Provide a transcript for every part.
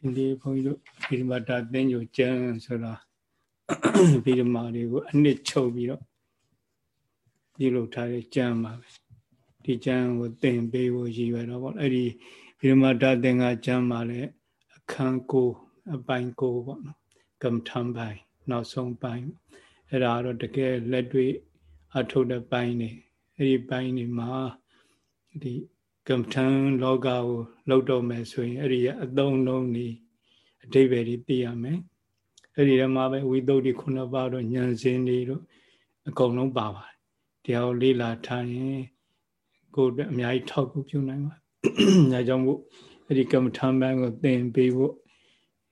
ဒီဒီဘုန်းကြီးတို့ဗိဓမာတာသင်္ကြန်ကျမ်းဆိုတာဗိဓမာတွေကိုအနှစ်ချုပ်ပြီးတော့ပြုလုပ်ထားတဲ့ကျမ်းပါပဲဒီကျမ်းကိုသင်ပေးဖို့ရည်ရွယ်တော့ဗောအဲ့ဒီဗိဓမာတာသင်္ကကျမ်းမှာလည်းအခန်းကိုအပိုင်းကိုပေါ့နော်ကမ္မထံပိုင်းနောက်ဆုံးပိုင်းအဲ့ဒါတော့တကယ်လက်တွေ့အထုတ်တဲ့ပိုင်းနေအဲ့ဒီပိုင်းနေမှာဒီ ကမ္မထံလောကကိုလောက်တော့မယ်ဆိုရင်အဲ့ဒီအသုံးလုံးนี่အဓိပ္ပာယ်တွေသိရမယ်အဲ့ဒီထဲမှာပဲဝိသုဒ္ဓိခုနှစ်ပါးတော့ဉာဏ်စင်းတွေတော့အကုန်လုံးပါပါတယ်တရားကိုလေ့လာထားရင်ကိုယ်အများကြီးထောက်ကူပြုနိုင်ပါညာကြောင့်မို့အဲ့ဒီကမ္မထံဘန်းကိုသင်ပေးဖို့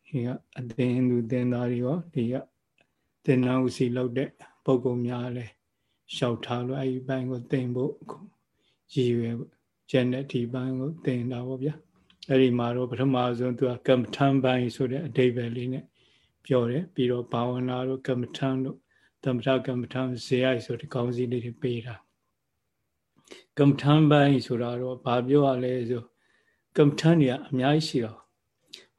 ဒီကအသင်သူသင်သားတွေရောဒီကသင်္နာဥစီလောက်တဲ့ပုံကုံများလဲလျှောက်ထားလို့အဲ့ဒီဘန်းကိုသင်ဖို့ရည်ရွယ် ကျန်တဲ့ဒီဘန်းကိုသင်တာပေါ့ဗျာအဲ့ဒီမှာတော့ပထမဆုံးသူကကမ္မထံဘန်းဆိုတဲ့အဓိပ္ပာယ်လေးနဲ့ပြောတယ်ပြီးတော့ဘာဝနာတို့ကမ္မထံတို့သမထကမ္မထံဇေယိုက်ဆိုတဲ့ကောင်းစီလေးတွေပေးတာကမ္မထံပိုင်းဆိုတာတော့ဘာပြောရလဲဆိုကမ္မထံတွေကအများကြီးရှိတော့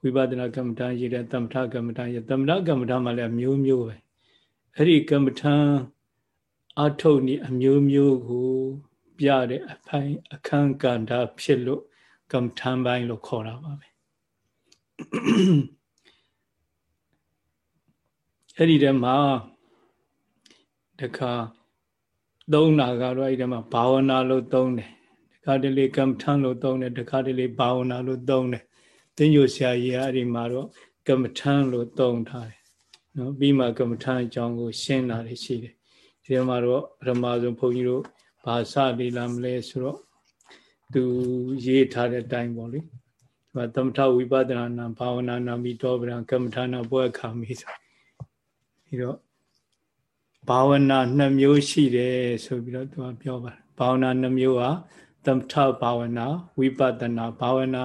ဝိပဿနာကမ္မထံရတဲ့သမထကမ္မထံရသမထကမ္မထံမှာလည်းအမျိုးမျိုးပဲအဲ့ဒီကမ္မထံအထုတ်နည်းအမျိုးမျိုးကို ပြတဲ့အဖိုင်အခန်းကန္တာဖြစ်လို့ကမ္မထံပိုင်းလို့ခေါ်တာပါပဲအဲ့ဒီတည်းမှာတခါသုံးတာကတော့အဲ့ဒီမှာဘာဝနာလို့သုံးတယ်တခါတလေကမ္မထံလို့သုံးတယ်တခါတလေဘာဝနာလို့သုံးတယ်သင်္ကြန်ဆရာကြီးကအဲ့ဒီမှာတော့ကမ္မထံလို့သုံးထားတယ်နော်ပြီးမှကမ္မထံအကြောင်းကိုရှင်းတာရှိတယ်ဒီမှာတော့ပထမဆုံးဘုန်းကြီးတို့ ဘာစလေးလာမလဲဆိုတော့သူရေးထားတဲ့အတိုင်းပေါ့လေဒီမှာသမထဝိပဿနာနာဘာဝနာနာမိတောပရံကမ္မထာနာပွဲခါမိဆိုပြီးတော့ဘာဝနာနှစ်မျိုးရှိတယ်ဆိုပြီးတော့သူကပြောပါတယ်ဘာဝနာနှစ်မျိုးဟာသမထဘာဝနာဝိပဿနာဘာဝနာ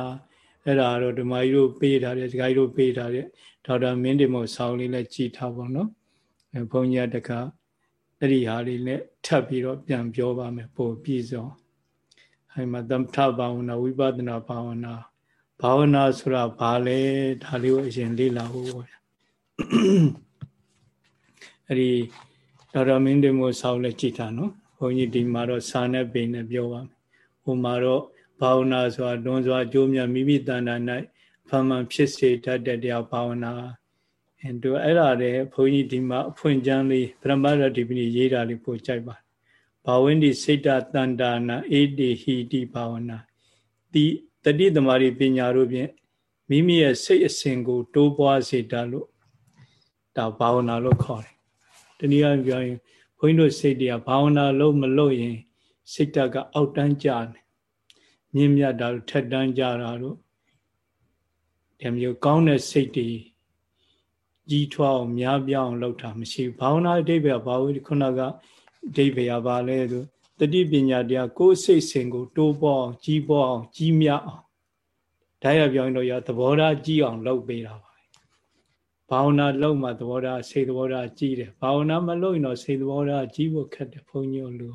အဲ့ဒါတော့ဓမ္မကြီးတို့ပေးထားတယ်ဒကာကြီးတို့ပေးထားတဲ့ဒေါက်တာမင်းတင်မောဆောင်းလေးလည်းကြည်ထားပါတော့အဲဘုန်းကြီးကတခါ အဲ့ဒီဟာလေးနဲ့ထပ်ပြီးတော့ပြန်ပြောပါမယ်ပို့ပြည့်စုံအဲ့မှာသမထဘာဝနာဝိပဿနာဘာဝနာဘာဝနာဆိုတာဘာလဲဒါလေးကိုအရင်လေ့လာဖို့ပေါ့ဗျာအဲ့ဒီဒေါက်တာမင်းတင်မို့ဆောက်လက်ကြည့်တာနော်ဘုန်းကြီးဒီမှာတော့စာနဲ့ပေနဲ့ပြောပါမယ်ဟိုမှာတော့ဘာဝနာဆိုတာတွန်းစွာအကျိုးမြတ်မိမိတဏ္ဍာ၌ဖန်မှန်ဖြစ်စေတတ်တဲ့တရားဘာဝနာ အဲတို့အဲ့ဒါတဲ့ဘုန်းကြီးဒီမှာအဖွင့်ကျမ်းလေးဗြဟ္မရတိပိနိရေးတာလေးပို့ကြိုက်ပါဘာဝင်းဒီစိတ်တတန္တာနာအေတိဟိတိဘာဝနာဒီတတိသမารိပညာတို့ဖြင့်မိမိရဲ့စိတ်အစဉ်ကို တိုးပွားစေတတ်လို့ဒါဘာဝနာလို့ခေါ်တယ်တနည်းအားဖြင့်ပြောရင်ဘုန်းကြီးတို့စိတ်တရားဘာဝနာလို့မလို့ရင်စိတ်ဓာတ်ကအောက်တန်းကြတယ်မြင့်မြတ်တာထက်တန်းကြတာတို့ဒီမျိုးကောင်းတဲ့စိတ်တွေ ကြီးထွားအောင်များပြားအောင်လုပ်တာမရှိဘူးဘာဝနာအတိပ္ပယ်ဘာဝခုနကအတိပ္ပယ်ပါလဲဆိုတတိပညာတရားကိုယ်စိတ်စဉ်ကို တိုးပေါ်အောင်ကြီးပေါ်အောင်ကြီးမြတ်အောင်ဒါရပြောင်းတော့ရသဘောထားကြီးအောင်လုပ်ပေးတာပါဘာဝနာလုပ်မှသဘောထားစိတ်သဘောထားကြီးတယ်ဘာဝနာမလုပ်ရင်တော့စိတ်သဘောထားကြီးဖို့ခက်တယ်ဘုန်းကြီးတို့လူ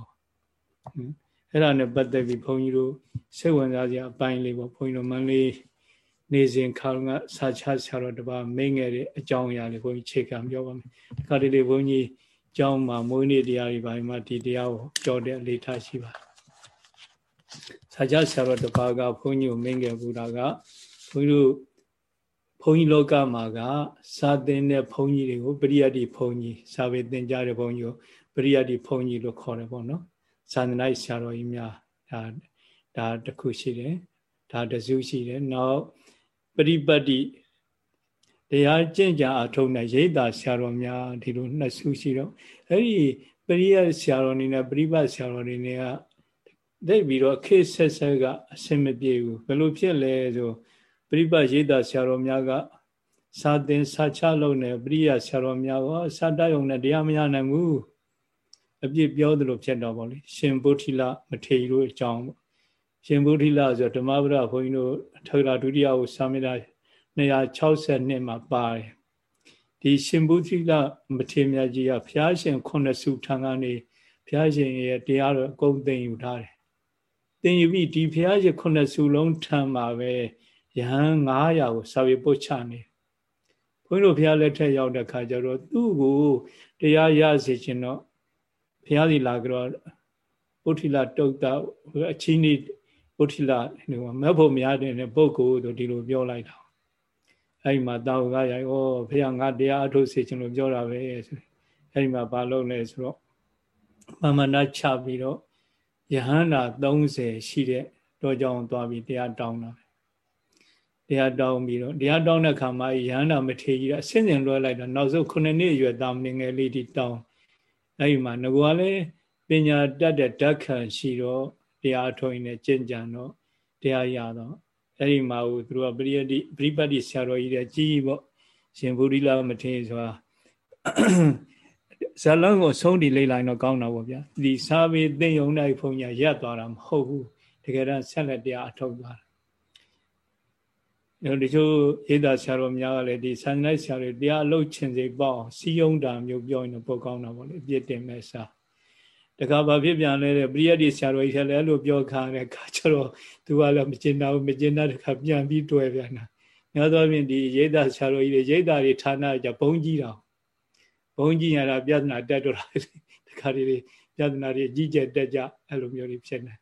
အဲ့ဒါနဲ့ပတ်သက်ပြီးဘုန်းကြီးတို့စိတ်ဝင်စားစရာအပိုင်းလေးပေါ့ဘုန်းကြီးတို့မန္လေး နေစဉ်ခါကစာချဆရာတော်တပါမိငယ်တဲ့အကြောင်းအရာလေးဘုန်းကြီးခြေခံပြောပါမယ်ဒီခါလေးလေးဘုန်းကြီးကျောင်းမှာမွေးနေ့တရားတွေပိုင်းမှာဒီတရားကိုကြော်တဲ့အလေးထားရှိပါတယ်စာချဆရာတော်တပါကဘုန်းကြီးကိုမိငယ်ပူတာကဘုန်းကြီးတို့ဘုန်းကြီးလောကမှာကစာသင်တဲ့ဘုန်းကြီးတွေကိုပရိယတ်တိဘုန်းကြီးစာပေသင်ကြားတဲ့ဘုန်းကြီးကိုပရိယတ်တိဘုန်းကြီးလို့ခေါ်တယ်ပေါ့နော်သာသနာ့ဆရာတော်ကြီးများဒါဒါတစ်ခုရှိတယ်ဒါတစုရှိတယ်နောက် ပရိပတ်တိတရားကျင့်ကြအထုံးတဲ့ရိတ်တာဆရာတော်များဒီလိုနှစ်စုရှိတော့အဲ့ဒီပရိယတ်ဆရာတော်နေနဲ့ပရိပတ်ဆရာတော်နေကဒိတ်ပြီးတော့ခေဆက်ဆက်ကအဆင်မပြေဘူးဘယ်လိုဖြစ်လဲဆိုပရိပတ်ရိတ်တာဆရာတော်များကစာသင်စာချလုပ်နေပရိယဆရာတော်များကစာတယုံနဲ့တရားမရနိုင်ဘူးအပြစ်ပြောသလိုဖြစ်တော့ဗောလေရှင်ဗုဒ္ဓိလမထေရတို့အကြောင်းပေါ့ရှင်ဗုဒ္ဓိလဆိုဓမ္မပဒဘုန်းကြီးတို့ ထေရဒုတိယကိုစာမေတာ262မှာပါတယ်ဒီရှင်ဗုဒ္ဓိလမထေရမြတ်ကြီးကဘုရားရှင်ခုနှစ်စုထံကနေဘုရားရှင်ရဲ့တရားတော်အကုန်သိမ့်ယူထားတယ်သိမ့်ယူပြီးဒီဘုရားရှင်ခုနှစ်စုလုံးထံမှာပဲယဟန်900ကိုစာရေးပုတ်ချနေဘုန်းကြီးတို့ဘုရားလက်ထက်ရောက်တဲ့ခါကျတော့သူ့ကိုတရားရစေခြင်းတော့ဘုရားစီလာကြတော့ပုထိလတုတ်တာအချင်းဤ ပုထိလဟိုမက်ဖို့မရတဲ့ပုဂ္ဂိုလ်တို့ဒီလိုပြောလိုက်တာအဲ့ဒီမှာတာဝကရိုက်ဩဘုရားငါတရားအထုတ်စေခြင်းလို့ပြောတာပဲဆိုအဲ့ဒီမှာဘာလုပ်လဲဆိုတော့မမနာချပြီးတော့ယဟန္တာ30ရှိတဲ့တော့ကြောင်းသွားပြီးတရားတောင်းတာတရားတောင်းပြီးတော့တရားတောင်းတဲ့ခါမှာယဟန္တာမထေကြီးကအစင်းစင်လွှဲလိုက်တော့နောက်ဆုံး9နှစ်အရွယ်သားမင်းငယ်လေးဒီတောင်းအဲ့ဒီမှာငကွာလည်းပညာတတ်တဲ့ဓာတ်ခံရှိတော့ တရားထုံးနေကျင့်ကြံတော့တရားရတော့အဲ့ဒီမှာဟိုသူတို့ကပရိယတိပရိပတ်တိဆရာတော်ကြီးတဲ့ကြီးပေါ့ရှင်ဗုဒ္ဓလာမထေဆိုတာဇလန်းကိုဆုံးတီလေးလိုက်တော့ကောင်းတာပေါ့ဗျာဒီစာပေသင်ယုံနိုင်ဖုန်ညာရက်သွားတာမဟုတ်ဘူးတကယ်တော့ဆက်လက်တရားအထုတ်သွားတာဒီချို့ရေးသားဆရာတော်များကလည်းဒီဆန်လိုက်ဆရာတွေတရားအလုပ်ချင်စိပေါ့စီယုံတာမျိုးပြောရင်တော့ပိုကောင်းတာပေါ့လေပြည့်တင်မဲ့စာ တခါဘာဖြစ်ပြန်လဲတဲ့ပရိယတ်ဒီဆရာတော်ကြီးလည်းအဲ့လိုပြောခါတဲ့ခါကျတော့သူကလည်းမကျင်တာဘူးမကျင်တာတခါပြန်ပြီးတွဲပြန်တာများသောအားဖြင့်ဒီရိတ်တာဆရာတော်ကြီးတွေရိတ်တာတွေဌာနကြဘုံကြီးတာဘုံကြီးရတာပြဿနာတက်တော့တာတခါတွေပြဿနာတွေကြီးကျယ်တက်ကြအဲ့လိုမျိုးတွေဖြစ်နေ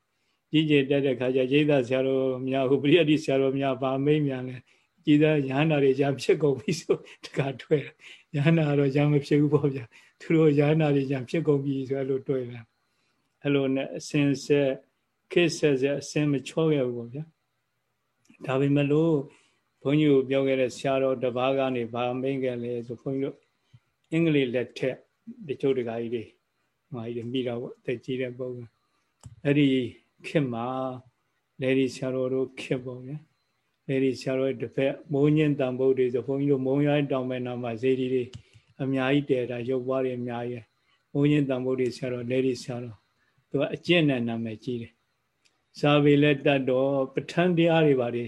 ကြီးကျယ်တက်တဲ့ခါကျရိတ်တာဆရာတော်များဟိုပရိယတ်ဒီဆရာတော်များဗာမိတ်မြန်လဲကြည်သားရဟန္တာတွေရဖြစ်ကုန်ပြီဆိုတခါတွဲရဟန္တာတော့ရမဖြစ်ဘူးပေါ့ဗျာ သူတို့ရဟန္တာတွေရဖြစ်ကုန်ပြီဆိုအဲ့လိုတွဲတယ်အဲ့လိုနဲ့အစင်ဆက်ခေဆက်ဆက်အစင်မချောခဲ့ဘူးပေါ့ဗျာဒါပေမဲ့လို့ဘုန်းကြီးကိုပြောခဲ့တဲ့ဆရာတော်တပားကနေဗာမိန်ခဲ့လေဆိုဘုန်းကြီးတို့အင်္ဂလိပ်လက်ထက်တချို့တကားကြီးတွေမာကြီးတွေမိတော့ပေါ့တက်ကြီးတဲ့ပုံအဲ့ဒီခေတ်မှာလေဒီဆရာတော်တို့ခေတ်ပေါ့ဗျာလေဒီဆရာတော်တစ်ဖက်မိုးညင်းတန်ဖို့တွေဆိုဘုန်းကြီးတို့မုံရိုင်းတောင်မဲ့နာမှာဇေဒီတွေ အများကြီးတည်တာရုပ်ပွားတွေအများကြီးမိုးညင်းတန်ဖို့တွေဆရာတော်လေဒီဆရာတော်သူကအကျင့်နဲ့နာမည်ကြီးတယ်စာပေလက်တတ်တော့ပဋ္ဌာန်းတရားတွေပါတွေ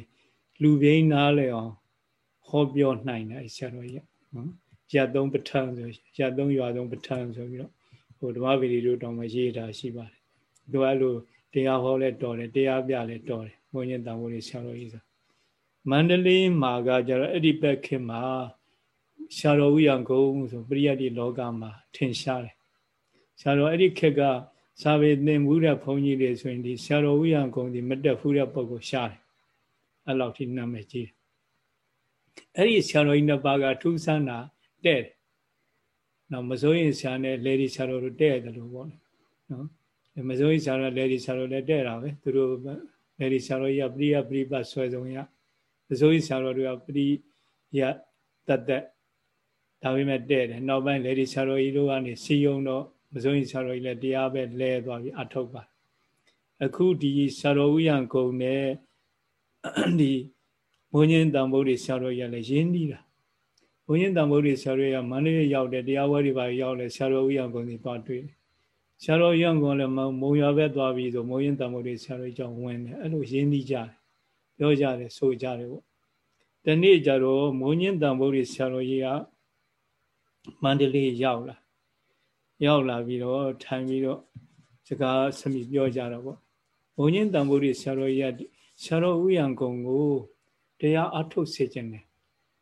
လူပြိန်းနားလဲအောင်ဟောပြောနိုင်တယ်ဆရာတော်ကြီးနော်ရသုံးပဋ္ဌာန်းဆိုရသုံးရွာသုံးပဋ္ဌာန်းဆိုပြီးတော့ဟိုဓမ္မဗီဒီတို့တောင်မှရေးတာရှိပါတယ်သူအဲ့လိုတရားဟောလဲတော်တယ်တရားပြလဲတော်တယ်ဘုန်းကြီးတန်ဖိုးလေးဆရာတော်ကြီးဆိုမန္တလေးမှာကကျတော့အဲ့ဒီဘက်ခင်မှာဆ ရာတော်ဥယံကုန်းဆိုပရိယတ်ဒီလောကမှာထင်ရှားတယ်ဆရာတော်အဲ့ဒီခက်ကစာပေသင်မှုတဲ့ဘုန်းကြီးတွေဆိုရင်ဒီဆရာတော်ဝိယံကုံဒီမတက်ဖူးတဲ့ပုံကိုရှားတယ်အဲ့လောက်ထိနာမည်ကြီးအဲ့ဒီဆရာတော်ကြီးနှစ်ပါးကထူးဆန်းတာတဲ့တယ်နော်မစိုးရင်ဆရာနဲ့လေဒီဆရာတော်တို့တဲ့တယ်လို့ပေါ့နော်မစိုးရင်ဆရာနဲ့လေဒီဆရာတော်လည်းတဲ့တာပဲသူတို့လေဒီဆရာတော်ကြီးကပရိယပရိပတ်ဆွဲဆုံးရမစိုးရင်ဆရာတော်တွေကပရိယတတ်တဲ့ ဒါပေမဲ့တဲ့တယ်နောက်ပိုင်းလေဒီဆရာတော်ကြီးတို့ကနေစီယုံတော့မစိုးရင်ဆရာတော်ကြီးလည်းတရားပဲလဲသွားပြီးအထုတ်ပါအခုဒီဆရာတော်ဥယံကုံနဲ့ဒီဘုန်းကြီးတန်ဖိုးတွေဆရာတော်ကြီးလည်းရင်းနှီးတာဘုန်းကြီးတန်ဖိုးတွေဆရာတော်ကြီးကမန္တလေးရောက်တယ်တရားဝဲတွေပါရောက်လဲဆရာတော်ဥယံကုံတွေသွားတွေ့တယ်ဆရာတော်ဥယံကုံလည်းမုံရွာပဲသွားပြီးဆိုဘုန်းကြီးတန်ဖိုးတွေဆရာတော်ကြီးကြောင့်ဝင်တယ်အဲ့လိုရင်းနှီးကြတယ်ပြောကြတယ်ဆိုကြတယ်ပေါ့ဒီနေ့ကျတော့မုံကြီးတန်ဖိုးတွေဆရာတော်ကြီးက မန္တလေးရောက်လာရောက်လာပြီးတော့ထိုင်ပြီးတော့စကားဆမိပြောကြတော့ပေါ့ဘုန်းကြီးတန်ဖိုးတွေဆရာတော်ကြီးကဆရာတော်ဥယံကုံကိုတရားအထုတ်စေခြင်းတယ်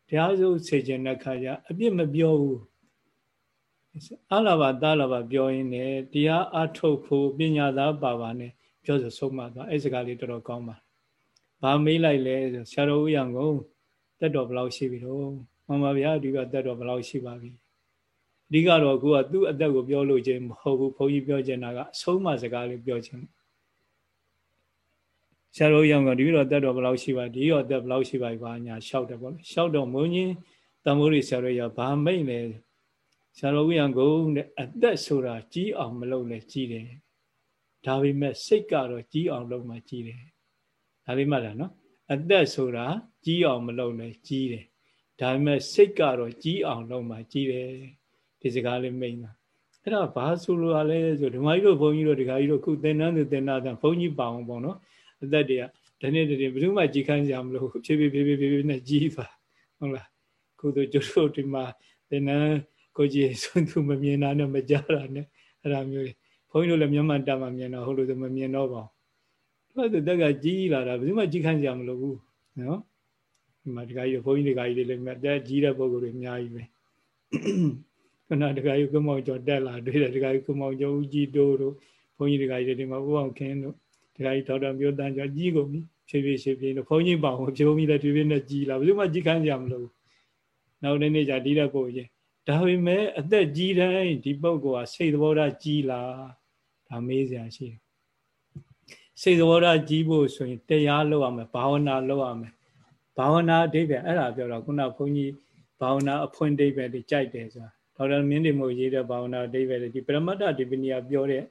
တရားစုစေခြင်းတဲ့ခါကျအပြစ်မပြောဘူးအလာဘာတာလာဘာပြောရင်းနဲ့တရားအထုတ်ဖို့ပညာသားပါပါနဲ့ပြောဆိုဆုံးမသွားအဲ့စကားလေးတော်တော်ကောင်းပါဘာမေးလိုက်လဲဆိုဆရာတော်ဥယံကုံတက်တော်ဘယ်လောက်ရှိပြီတော့မှန်ပါဗျာဒီကတက်တော်ဘယ်လောက်ရှိပါပြီ အဓိကတော့အခုကသူ့အသက်ကိုပြောလို့ခြင်းမဟုတ်ဘူးဘုန်းကြီးပြောချင်တာကအဆုံးမစကားလေးပြောခြင်းဆရာတော်ရောင်ကဒီလိုတက်တော်ဘယ်လောက်ရှိပါဒီရောတက်ဘယ်လောက်ရှိပါဘာညာလျှောက်တယ်ပေါ့လေလျှောက်တော့မုံကြီးတမိုးရီဆရာတော်ရဘာမိတ်လဲဆရာတော်ဝိယံကိုတဲ့အသက်ဆိုတာကြီးအောင်မလုပ်လဲကြီးတယ်ဒါပေမဲ့စိတ်ကတော့ကြီးအောင်လုပ်မှကြီးတယ်ဒါလေးမှတ်လားနော်အသက်ဆိုတာကြီးအောင်မလုပ်လဲကြီးတယ်ဒါပေမဲ့စိတ်ကတော့ကြီးအောင်လုပ်မှကြီးတယ် ဒီစကားလေးမိန်တာအဲ့ဒါဘာဆိုလိုရလဲဆိုဓမ္မကြီးတို့ဘုန်းကြီးတို့ဒကာကြီးတို့ခုသင်္นานသူသင်္นานတန်ဘုန်းကြီးပါအောင်ပေါ့နော်အသက်တွေကဒီနေ့တည်းဘယ်သူမှကြီးခန်းကြမလို့ဖြည်းဖြည်းဖြည်းဖြည်းဖြည်းနဲ့ကြီးသွားဟုတ်လားခုတို့ကျတို့ဒီမှာသင်္นานကိုကြီးဆုံးသူမမြင်တာနဲ့မကြတာနဲ့အဲ့ဒါမျိုးဘုန်းကြီးတို့လည်းမျက်မှန်တမှမြင်တော့ဟုတ်လို့ဆိုမမြင်တော့ပါဘူးသူကတက်ကကြီးလာတာဘယ်သူမှကြီးခန်းကြမလို့ဘူးနော် ဒီမှာဒကာကြီးဘုန်းကြီးဒကာကြီးတွေလည်းအသက်ကြီးတဲ့ပုဂ္ဂိုလ်တွေအများကြီးပဲ ခဏဒကာကြီးကုမောင်ကျော်တက်လာတွေ့တယ်ဒကာကြီးကုမောင်ကျော်ဦးကြီးတိုးတို့ဘုန်းကြီးဒကာကြီးတွေဒီမှာဥအောင်ခင်းတို့ဒကာကြီးဒေါက်တာမျိုးတန်းကျော်ကြီးကုန်ပြီဖြည်းဖြည်းဖြည်းဖြည်းတို့ဘုန်းကြီးပေါ့ဖြည်းဖြည်းလည်းဖြည်းဖြည်းနဲ့ကြီးလာဘယ်သူမှကြီးခန်းကြမလို့နောက်နေ့နေ့ကျဒီတဲ့ပုဂ္ဂိုလ်ကြီးဒါပေမဲ့အသက်ကြီးတိုင်းဒီပုဂ္ဂိုလ်ကစိတ်သဘောထားကြီးလာဒါမေးစရာရှိတယ်စိတ်သဘောထားကြီးဖို့ဆိုရင်တရားလုပ်ရမယ်ဘာဝနာလုပ်ရမယ်ဘာဝနာအဓိပ္ပာယ်အဲ့ဒါပြောတော့ခုနဘုန်းကြီးဘာဝနာအဖွင့်အဓိပ္ပာယ်တွေကြိုက်တယ်ဆိုတာ ဒေါက်တာမင်းဒီမို့ရေးတဲ့ဘာဝနာအဓိပ္ပာယ်တွေဒီပရမတ္တဒီပနိယပြောတဲ့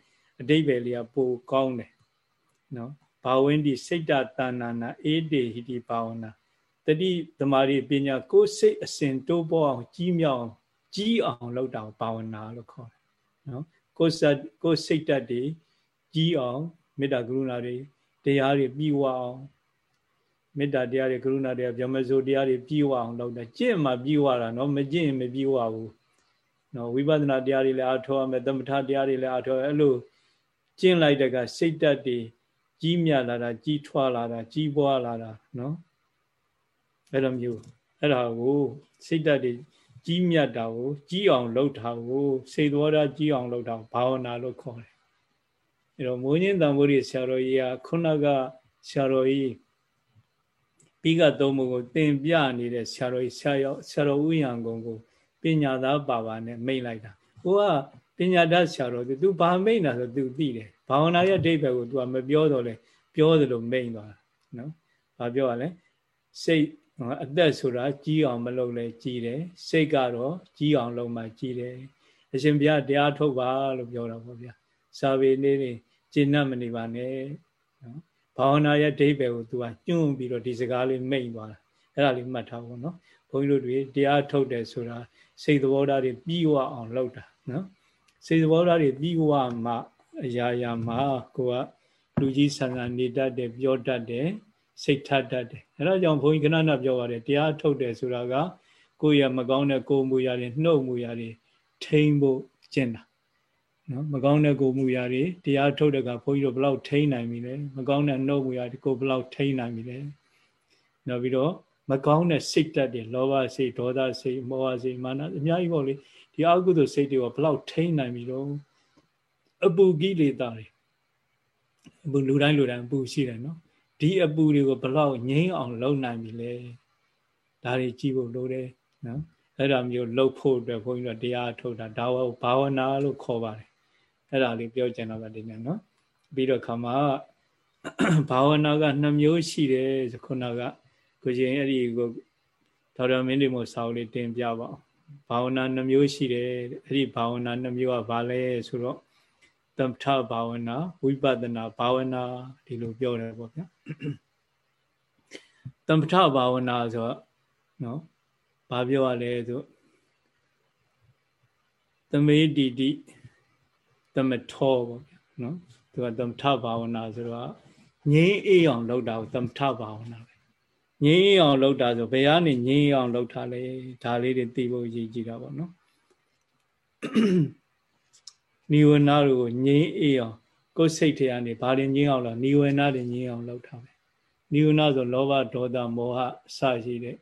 အဓိပ္ပာယ်လေးကပိုကောင်းတယ်နော်ဘာဝင်းဒီစိတ်တတဏနာအေတေဟိတိဘာဝနာတတိသမารိပညာကိုယ်စိတ်အစဉ်တိုးပေါ်အောင်ကြီးမြောက်ကြီးအောင်လုပ်တာဘာဝနာလို့ခေါ်တယ်နော်ကိုယ်စကိုယ်စိတ်တတ်တွေကြီးအောင်မေတ္တာကရုဏာတွေတရားတွေပြီးဝအောင်မေတ္တာတရားတွေကရုဏာတရားဗြဟ္မစိုးတရားတွေပြီးဝအောင်လုပ်တယ်ကျင့်မှပြီးဝတာနော်မကျင့်ရင်မပြီးဝဘူး နော်ဝိပဿနာတရားတွေလည်းအထောက်အမဲ့သမထတရားတွေလည်းအထောက်အဲ့လိုကျင့်လိုက်တဲ့ကစိတ်တတ်တွေကြီးမြတ်လာတာကြီးထွားလာတာကြီးပွားလာတာနော်အဲ့လိုမျိုးအဲ့ဒါကိုစိတ်တတ်တွေကြီးမြတ်တာကိုကြီးအောင်လုပ်တာကိုစိတ်တော်ဓာတ်ကြီးအောင်လုပ်တာဘာဝနာလို့ခေါ်တယ်အဲ့တော့မိုးညင်းတန်ဖိုးရီဆရာတော်ကြီးကခုနကဆရာတော်ကြီးပြီးကသုံးမှုကိုသင်ပြနေတဲ့ဆရာတော်ကြီးဆရာရောက်ဆရာတော်ဥယျံကုံကို ပညာသားပါပါနဲ့မိတ်လိုက်တာဟိုကပညာတတ်ဆရာတော်သူ तू ဘာမိတ်တာဆို तू သိတယ်ဘာဝနာရဲ့အဓိပ္ပာယ်ကို तू ကမပြောတော့လေပြောသလိုမိတ်သွားတာနော်ဘာပြောရလဲစိတ်အသက်ဆိုတာကြီးအောင်မလုပ်လဲကြီးတယ်စိတ်ကတော့ကြီးအောင်လုပ်မှကြီးတယ်အရှင်ဘုရားတရားထုတ်ပါလို့ပြောတာပေါ့ဗျာစာပေလေးတွေကျင့်납မနေပါနဲ့နော်ဘာဝနာရဲ့အဓိပ္ပာယ်ကို तू ကညွှန်းပြီးတော့ဒီစကားလေးမိတ်သွားတာအဲ့ဒါလေးမှတ်ထားဖို့နော်ဘုန်းကြီးတို့တွေတရားထုတ်တယ်ဆိုတာ စိတ်သဘောထားတွေပြီးဝအောင်လုပ်တာနော်စိတ်သဘောထားတွေပြီးဝမှအရာရာမှာကိုကလူကြီးဆန်ဆန်နေတတ်တယ်ပြောတတ်တယ်စိတ်ထတတ်တယ်အဲဒါကြောင့်ဘုန်းကြီးခဏခဏပြောပါတယ်တရားထုတ်တယ်ဆိုတာကကိုယ့်ရဲ့မကောင်းတဲ့ကိုယ်မူရာတွေနှုတ်မူရာတွေထိမ့်ဖို့ကျင့်တာနော်မကောင်းတဲ့ကိုယ်မူရာတွေတရားထုတ်တဲ့ကဘုန်းကြီးတို့ဘယ်လောက်ထိမ့်နိုင်ပြီလဲမကောင်းတဲ့နှုတ်မူရာတွေကိုဘယ်လောက်ထိမ့်နိုင်ပြီလဲနောက်ပြီးတော့ မကောင်းတဲ့စိတ်တက်တွေလောဘစိတ်ဒေါသစိတ်မောဟစိတ်မာနအများကြီးပေါ့လေဒီအကုသိုလ်စိတ်တွေကဘယ်လောက်ထိမ့်နိုင်ပြီတော့အပူကိလေသာတွေအပူလူတိုင်းလူတိုင်းအပူရှိတယ်နော်ဒီအပူတွေကိုဘယ်လောက်ငြိမ်းအောင်လုပ်နိုင်ပြီလဲဒါတွေကြည့်ဖို့လိုတယ်နော်အဲ့ဒါမျိုးလှုပ်ဖို့အတွက်ဘုန်းကြီးတို့တရားထုတ်တာဒါဝဘာဝနာလို့ခေါ်ပါတယ်အဲ့ဒါလေးပြောချင်တာပါဒီနေ့နော်ပြီးတော့ခါမှာဘာဝနာက2မျိုးရှိတယ်ခုနက ကိုရှင်အဲ့ဒီကိုဒေါက်တာမင်းဒီမို့စာအုပ်လေးတင်ပြပါဘာဝနာ2မျိုးရှိတယ်အဲ့ဒီဘာဝနာ2မျိုးကဘာလဲဆိုတော့သမထဘာဝနာဝိပဿနာဘာဝနာဒီလိုပြောတယ်ပေါ့ဗျာသမထဘာဝနာဆိုတော့နော်ဘာပြောရလဲဆိုသမေတိတိသမထောပေါ့ဗျာနော်သူကသမထဘာဝနာဆိုတော့ငြိမ်းအေးအောင်လုပ်တာကိုသမထဘာဝနာ ပဲငြိမ်းအောင်လုပ်တာဆိုဘယ်ကနေငြိမ်းအောင်လုပ်တာလဲဒါလေးတွေသိဖို့ရည်ကြည်တာပေါ့နော်နိဝရဏတွေကိုငြိမ်းအေးအောင်ကိုယ်စိတ်ထဲကနေဘာတွေငြိမ်းအောင်လားနိဝရဏတွေငြိမ်းအောင်လုပ်ထားမယ်နိဝရဏဆိုလောဘဒေါသမောဟအစရှိတဲ့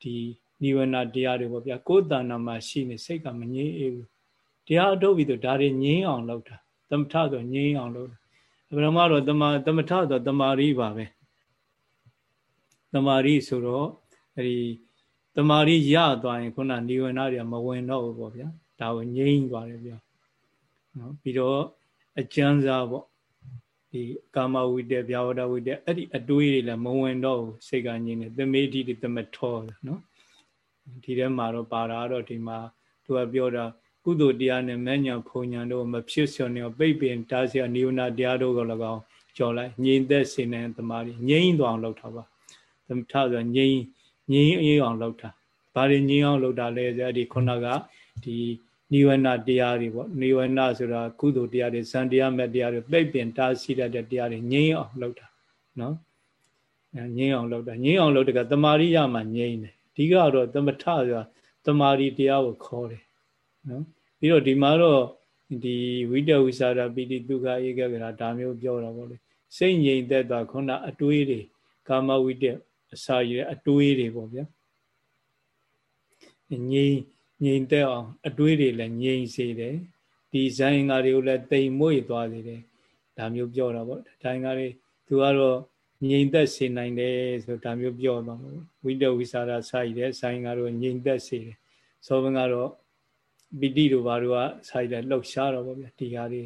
ဒီနိဝရဏတရားတွေပေါ့ဗျာကိုယ်တဏ္ဍာမှာရှိနေစိတ်ကမငြိမ်းအေးဘူးတရားအထုတ်ပြီးတော့ဒါတွေငြိမ်းအောင်လုပ်တာသမထဆိုငြိမ်းအောင်လုပ်တာဗြဟ္မတော့တမသမထဆိုတမာရီပါပဲ တမာရီဆိုတော့အဲဒီတမာရီရသွားရင်ခုနနိဝရဏတွေကမဝင်တော့ဘူးပေါ့ဗျာဒါကိုငြိမ်းသွားတယ်ပြောနော်ပြီးတော့အကျဉ်းစားပေါ့ဒီကာမဝိတ္တဗျာဝဒဝိတ္တအဲ့ဒီအတွေးတွေလည်းမဝင်တော့ဘူးစိတ်ကငြင်းနေသမေတိတိသမထောနော်ဒီထဲမှာတော့ပါတာတော့ဒီမှာသူကပြောတာကုသိုလ်တရားနဲ့မဉ္ဇဉ်ဖုန်ညာတို့မဖြစ်စွန်နေပိတ်ပင်တားစီနိဝနာတရားတို့ကို၎င်းကြော်လိုက်ငြိမ်သက်စေတဲ့တမားကြီးငြိမ်သွားအောင်လုပ်ထားပါ သမထဆိုငြိမ်ငြိမ်အေးအောင်လုပ်တာဘာတွေငြိမ်အောင်လုပ်တာလဲဆိုဒီခုနကဒီနိဝရဏတရားတွေပေါ့နိဝရဏဆိုတာကုသိုလ်တရားတွေဇန်တရားမဲ့တရားတွေပိတ်ပင်တားဆီးတတ်တဲ့တရားတွေငြိမ်းအောင်လုပ်တာနော်ငြိမ်းအောင်လုပ်တာငြိမ်းအောင်လုပ်တဲ့ကတမာရိယမှာငြိမ်းတယ်ဒီကတော့သမထဆိုတာတမာရိတရားကိုခေါ်တယ်နော်ပြီးတော့ဒီမှာတော့ဒီဝိတဝိစာရပိတိဒုက္ခဧကဂရဒါမျိုးပြောတာပေါ့လေစိတ်ငြိမ်သက်တာခုနအတွေးတွေကာမဝိတ္တ အစာရည်အတွေးတွေပေါ့ဗျာငြိမ်ငြိမ်သက်အောင်အတွေးတွေလည်းငြိမ်စေတယ်ဒီဇိုင်းငါတွေကိုလည်းတိမ်မွေ့သွားစေတယ်ဒါမျိုးပြောတာပေါ့ဒိုင်းငါတွေသူကတော့ငြိမ်သက်စေနိုင်တယ်ဆိုဒါမျိုးပြောသွားမှာဝိတဝိစာရစာရည်တဲ့ဇိုင်းငါတို့ငြိမ်သက်စေတယ်သောဘင်ကတော့ပီတိတို့ဘာတို့ကစာရည်တဲ့လှုပ်ရှားတော့ဗောဗျာဒီဟာတွေ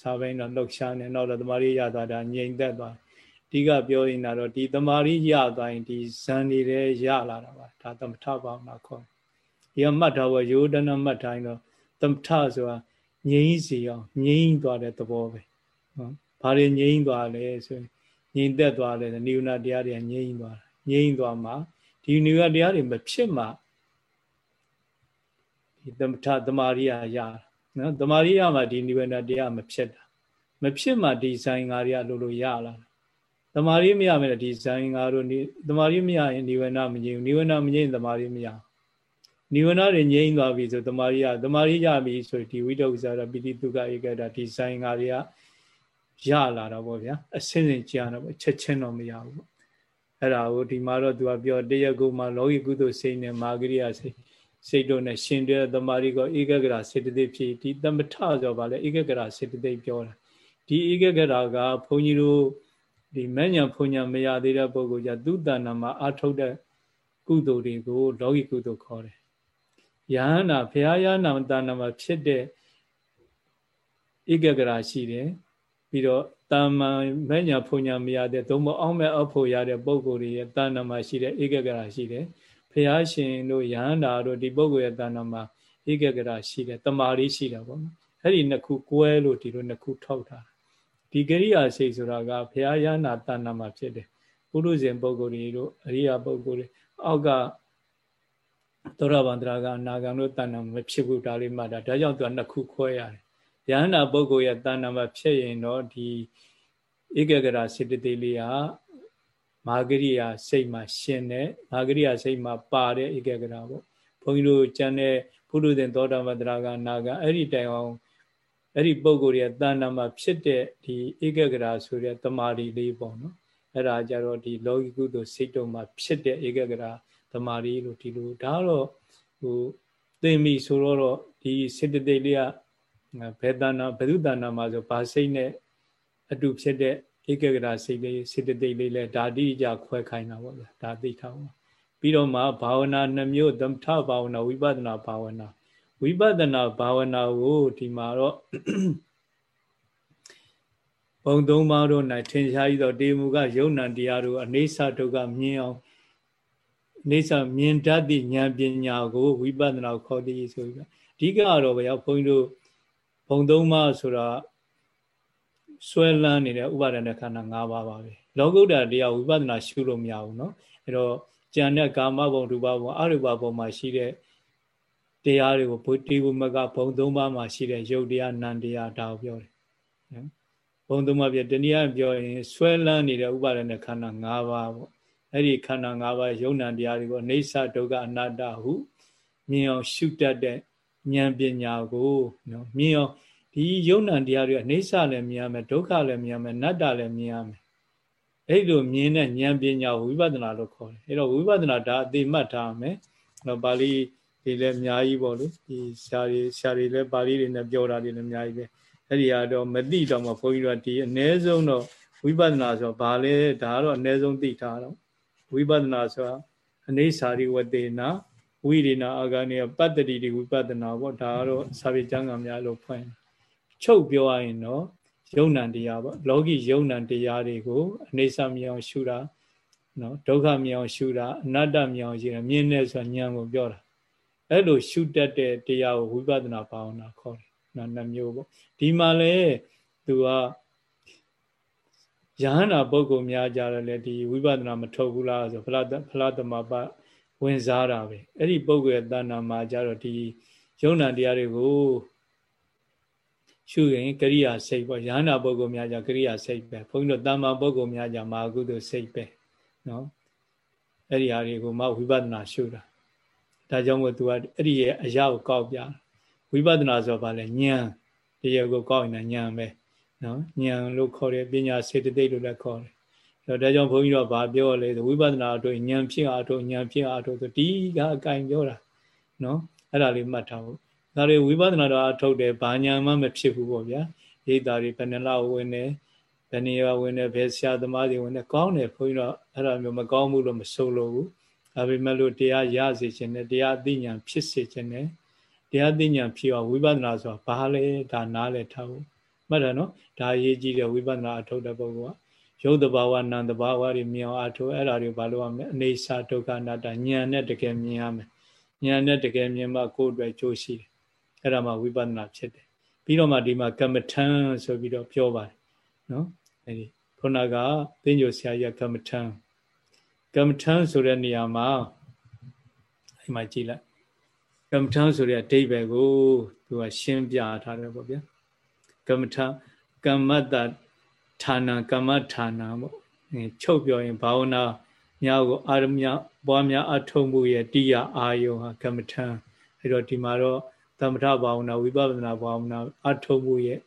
စာပိုင်းတော့လှုပ်ရှားနေတော့တမာရီရသွားတာငြိမ်သက်သွား ဒီကပြောရင်တော့ဒီတမာရီရသွားရင်ဒီဇန်နေတဲ့ရလာတာပါဒါသမထဘာဝနာခေါ်ဒီကမှတ်ထားဖို့ယောဒနာမှတ်ထားရင်တော့သမထဆိုတာငြိမ်းစီအောင်ငြိမ်းသွားတဲ့သဘောပဲနော်ဘာတွေငြိမ်းသွားလဲဆိုရင်ငြိမ်သက်သွားလဲနိဝရဏတရားတွေငြိမ်းသွားတာငြိမ်းသွားမှဒီနိဝရဏတရားတွေမဖြစ်မှဒီသမထသမာရိယရနော်သမာရိယမှာဒီနိဗ္ဗာန်တရားမဖြစ်တာမဖြစ်မှဒီဆိုင်ငါတွေကလို့လို့ရလာ သမာရိမရမယ်ဒီဆိုင်ငါတို့သမာရိမရရင်နိဗ္ဗာန်မငြိမ်ဘူးနိဗ္ဗာန်မငြိမ်သမာရိမရနိဗ္ဗာန်တွေငြိမ်သွားပြီဆိုသမာရိယသမာရိရပြီဆိုဒီဝိတ္တဥစ္စာပိတိတုကဧကတာဒီဆိုင်ငါတွေကရလာတော့ဗောဗျာအစင်းစင်ကြာတော့ချက်ချင်းတော့မရဘူးပေါ့အဲ့ဒါကိုဒီမှာတော့သူကပြောတရက်ကိုမှလောကီကုသိုလ်စိတ်နဲ့မာဂရိယစိတ်စိတ်တို့နဲ့ရှင်တဲ့သမာဓိကိုဧကဂရစေတသိက်ဖြစ်ဒီသမထဆိုပါလေဧကဂရစေတသိက်ပြောတာဒီဧကဂရကဘုန်းကြီးတို့ ဒီမညံဘုံညာမရသေးတဲ့ပုဂ္ဂိုလ်ကြသူတဏ္ဍမှာအာထုတ်တဲ့ကုသိုလ်တွေကိုလောကီကုသိုလ်ခေါ်တယ်ယဟန္တာဘုရားယနာတဏ္ဍမှာဖြစ်တဲ့ဧကဂရရှိတယ်ပြီးတော့တာမန်မညံဘုံညာမရတဲ့သုံးမအောင်မဲ့အဖို့ရတဲ့ပုဂ္ဂိုလ်တွေရဲ့တဏ္ဍမှာရှိတဲ့ဧကဂရရှိတယ်ဖះရှင်တို့ယဟန္တာတို့ဒီပုဂ္ဂိုလ်ရဲ့တဏ္ဍာမှာဧကဂရရှိတယ်တမာရီရှိတယ်ပေါ့နော်အဲ့ဒီနှစ်ခုကွဲလို့ဒီလိုနှစ်ခုထောက်ထား ဒီကရိယာစိတ်ဆိုတာကဘုရားယနာတဏ္ဍမှာဖြစ်တယ်ပုရုဇဉ်ပုဂ္ဂိုလ်တွေတို့အရိယာပုဂ္ဂိုလ်တွေအောက်ကသောရဗန္တရာကအနာဂံတို့တဏ္ဍမဖြစ်ဘူးဒါလေးမှတ်တာဒါကြောင့်သူကနှစ်ခုခွဲရတယ်ယဟနာပုဂ္ဂိုလ်ရဲ့တဏ္ဍမှာဖြစ်ရင်တော့ဒီဧကဂရစေတသိက်လေးဟာမာဂရိယာစိတ်မှာရှင်တဲ့မာဂရိယာစိတ်မှာပါတဲ့ဧကဂရပေါ့ဘုန်းကြီးတို့ကျန်တဲ့ဘုရုဇဉ်သောတာပတ္တရာကနာကအဲ့ဒီတိုင်အောင် အဲ့ဒီပုံကိုယ်ရဲ့တဏ္ဍာမှာဖြစ်တဲ့ဒီဧကဂရဆိုတဲ့တမာရီလေးပေါ့နော်အဲ့ဒါကြတော့ဒီလောကီကုသိုလ်စိတ်တုံမှာဖြစ်တဲ့ဧကဂရတမာရီလို့ဒီလိုဒါတော့ဟိုသိမိဆိုတော့ဒီစေတသိက်လေးကဘယ်တဏ္ဍာဘယ်သူတဏ္ဍာမှာဆိုဘာစိတ်နဲ့အတူဖြစ်တဲ့ဧကဂရစိတ်လေးစေတသိက်လေးလဲဓာတိကြခွဲခိုင်းတာပေါ့ဗျာဒါသိထားပါပြီးတော့မှဘာဝနာနှမျိုးသမထဘာဝနာဝိပဿနာဘာဝနာ ဝိပဿနာဘာဝနာကိုဒီမှာတော့ဘုံသုံးပါးတို့၌ထင်ရှားပြီးတော့တေမူကယုံနံတရားတို့အနေဆဒုက္ခမြင်အောင်အနေဆမြင်တတ်သည့်ဉာဏ်ပညာကိုဝိပဿနာခေါ်သည်ဆိုပြီးအဓိကတော့ဗျာဘုန်းကြီးတို့ဘုံသုံးပါးဆိုတာဆွဲလန်းနေတဲ့ဥပါဒณะခန္ဓာ၅ပါးပါပဲလောကုတ္တတရားဝိပဿနာရှုလို့မရဘူးเนาะအဲတော့ကြံတဲ့ကာမဘုံရူပဘုံအရူပဘုံမှာရှိတဲ့ တရားတွေကိုဘုတိဘုမကဘုံ၃ပါးမှာရှိတဲ့ယုတ်တရားနံတရားဒါကိုပြောတယ်နော်ဘုံ၃ပါးပြတနည်းပြောရင်ဆွဲလန်းနေတဲ့ဥပါဒณะခန္ဓာ၅ပါးပေါ့အဲ့ဒီခန္ဓာ၅ပါးယုံနံတရားတွေကိုအိဋ္ဌဒုက္ခအနတ္တဟုမြင်အောင်ရှုတတ်တဲ့ဉာဏ်ပညာကိုနော်မြင်အောင်ဒီယုံ nant တရားတွေအိဋ္ဌလည်းမြင်ရမယ်ဒုက္ခလည်းမြင်ရမယ်နတ္တလည်းမြင်ရမယ်အဲ့လိုမြင်တဲ့ဉာဏ်ပညာဝိပဿနာလို့ခေါ်တယ်အဲ့တော့ဝိပဿနာဒါအသိမှတ်ထားမယ်တော့ပါဠိ ဒီလည်းအများကြီးပေါ့လေဒီဆရာတွေဆရာတွေလည်းပါဠိတွေနဲ့ပြောတာတွေလည်းအများကြီးပဲအဲ့ဒီကတော့မသိတော့မှဘုန်းကြီးတို့ကဒီအ ਨੇ ဆုံးတော့ဝိပဿနာဆိုဘာလဲဒါကတော့အ ਨੇ ဆုံးသိထားတော့ဝိပဿနာဆိုတာအနေစာရိဝတေနာဝိရိနာအာဂဏိယပတ္တိတိဝိပဿနာပေါ့ဒါကတော့စာပေကျမ်းဂန်များလို့ဖွင့်ချုပ်ပြောရရင်တော့ယုံ nant တရားပေါ့လောကီယုံ nant တရားတွေကိုအနေဆမြင်အောင်ရှုတာနော်ဒုက္ခမြင်အောင်ရှုတာအနတ္တမြင်အောင်ရှုတာမြင်နေဆိုဉာဏ်ကိုပြောတာ အဲ့လိုရှုတတ်တဲ့တရားကိုဝိပဿနာဘာဝနာခေါ်တယ်နော်နှမျိုးပေါ့ဒီမှာလဲသူကယဟန္တာပုဂ္ဂိုလ်များကြတယ်လေဒီဝိပဿနာမထုတ်ဘူးလားဆိုဖလားဖလားသမပဝင်စားတာပဲအဲ့ဒီပုဂ္ဂိုလ်ရဲ့တဏ္ဍာမှာကြတော့ဒီယုံ nant တရားတွေကိုရှုရင်ကရိယာစိတ်ပေါ့ယန္တာပုဂ္ဂိုလ်များကြကရိယာစိတ်ပဲဘုန်းကြီးတို့တမ္မာပုဂ္ဂိုလ်များကြမာကုသိုလ်စိတ်ပဲနော်အဲ့ဒီဟာတွေကိုမှဝိပဿနာရှုတာ ဒါကြောင့်မို့ तू ကအဲ့ဒီရဲ့အရာကိုကောက်ပြဝိပဿနာဆိုပါလဲဉာဏ်တရားကိုကောက်ရင်ဉာဏ်ပဲနော်ဉာဏ်လို့ခေါ်တယ်ပညာစေတသိက်လို့လည်းခေါ်တယ်ဒါကြောင့်ဘုန်းကြီးတို့ကဘာပြောလဲဝိပဿနာအတွက်ဉာဏ်ဖြစ်အားထုတ်ဉာဏ်ဖြစ်အားထုတ်ဆိုဒီကအကင်ပြောတာနော်အဲ့ဒါလေးမှတ်ထားဖို့ဒါတွေဝိပဿနာတော့အထုတ်တယ်ဘာညာမှမဖြစ်ဘူးပေါ့ဗျာရိတ်တာတွေဘယ်နှလောက်ဝင်နေဘယ်နေရာဝင်နေဘယ်ဆရာသမားတွေဝင်နေကောင်းတယ်ဘုန်းကြီးတော့အဲ့ဒါမျိုးမကောင်းဘူးလို့မဆိုလို့ဘူး ဒါပေမဲ့လို့တရားရစေခြင်းနဲ့တရားအသိဉာဏ်ဖြစ်စေခြင်းနဲ့တရားသိဉာဏ်ဖြစ်အောင်ဝိပဿနာဆိုတာဘာလဲဒါနားလဲထားဖို့မှတ်တယ်နော်ဒါအရေးကြီးတယ်ဝိပဿနာအထုတ်တဲ့ပုဂ္ဂိုလ်ကရုပ်တဘာဝနာမ်တဘာဝတွေမြင်အောင်အထုတ်အဲ့ဒါတွေဘာလို့ရမလဲအနေစာဒုက္ခအနတ္တဉာဏ်နဲ့တကယ်မြင်ရမယ်ဉာဏ်နဲ့တကယ်မြင်မှကိုယ်အတွက်ကြိုးရှိတယ်အဲ့ဒါမှဝိပဿနာဖြစ်တယ်ပြီးတော့မှဒီမှာကမ္မထံဆိုပြီးတော့ပြောပါတယ်နော်အဲ့ဒီခုနကသင်္ကြန်ဆရာကြီးကကမ္မထံ ကမ္မထံဆိုတဲ့နေရာမှာအဲ့မှာကြည့်လိုက်ကမ္မထံဆိုတဲ့အဓိပ္ပာယ်ကိုသူကရှင်းပြထားတယ်ပေါ့ဗျာကမ္မထကမ္မတ္တဌာနကမ္မဌာနပေါ့ချုပ်ပြောရင်ဘာဝနာများကိုအာရမပွားများအထုံမှုရဲ့တိယအာယုံဟာကမ္မထံအဲ့တော့ဒီမှာတော့သမထဘာဝနာဝိပဿနာဘာဝနာအထုံမှုရဲ့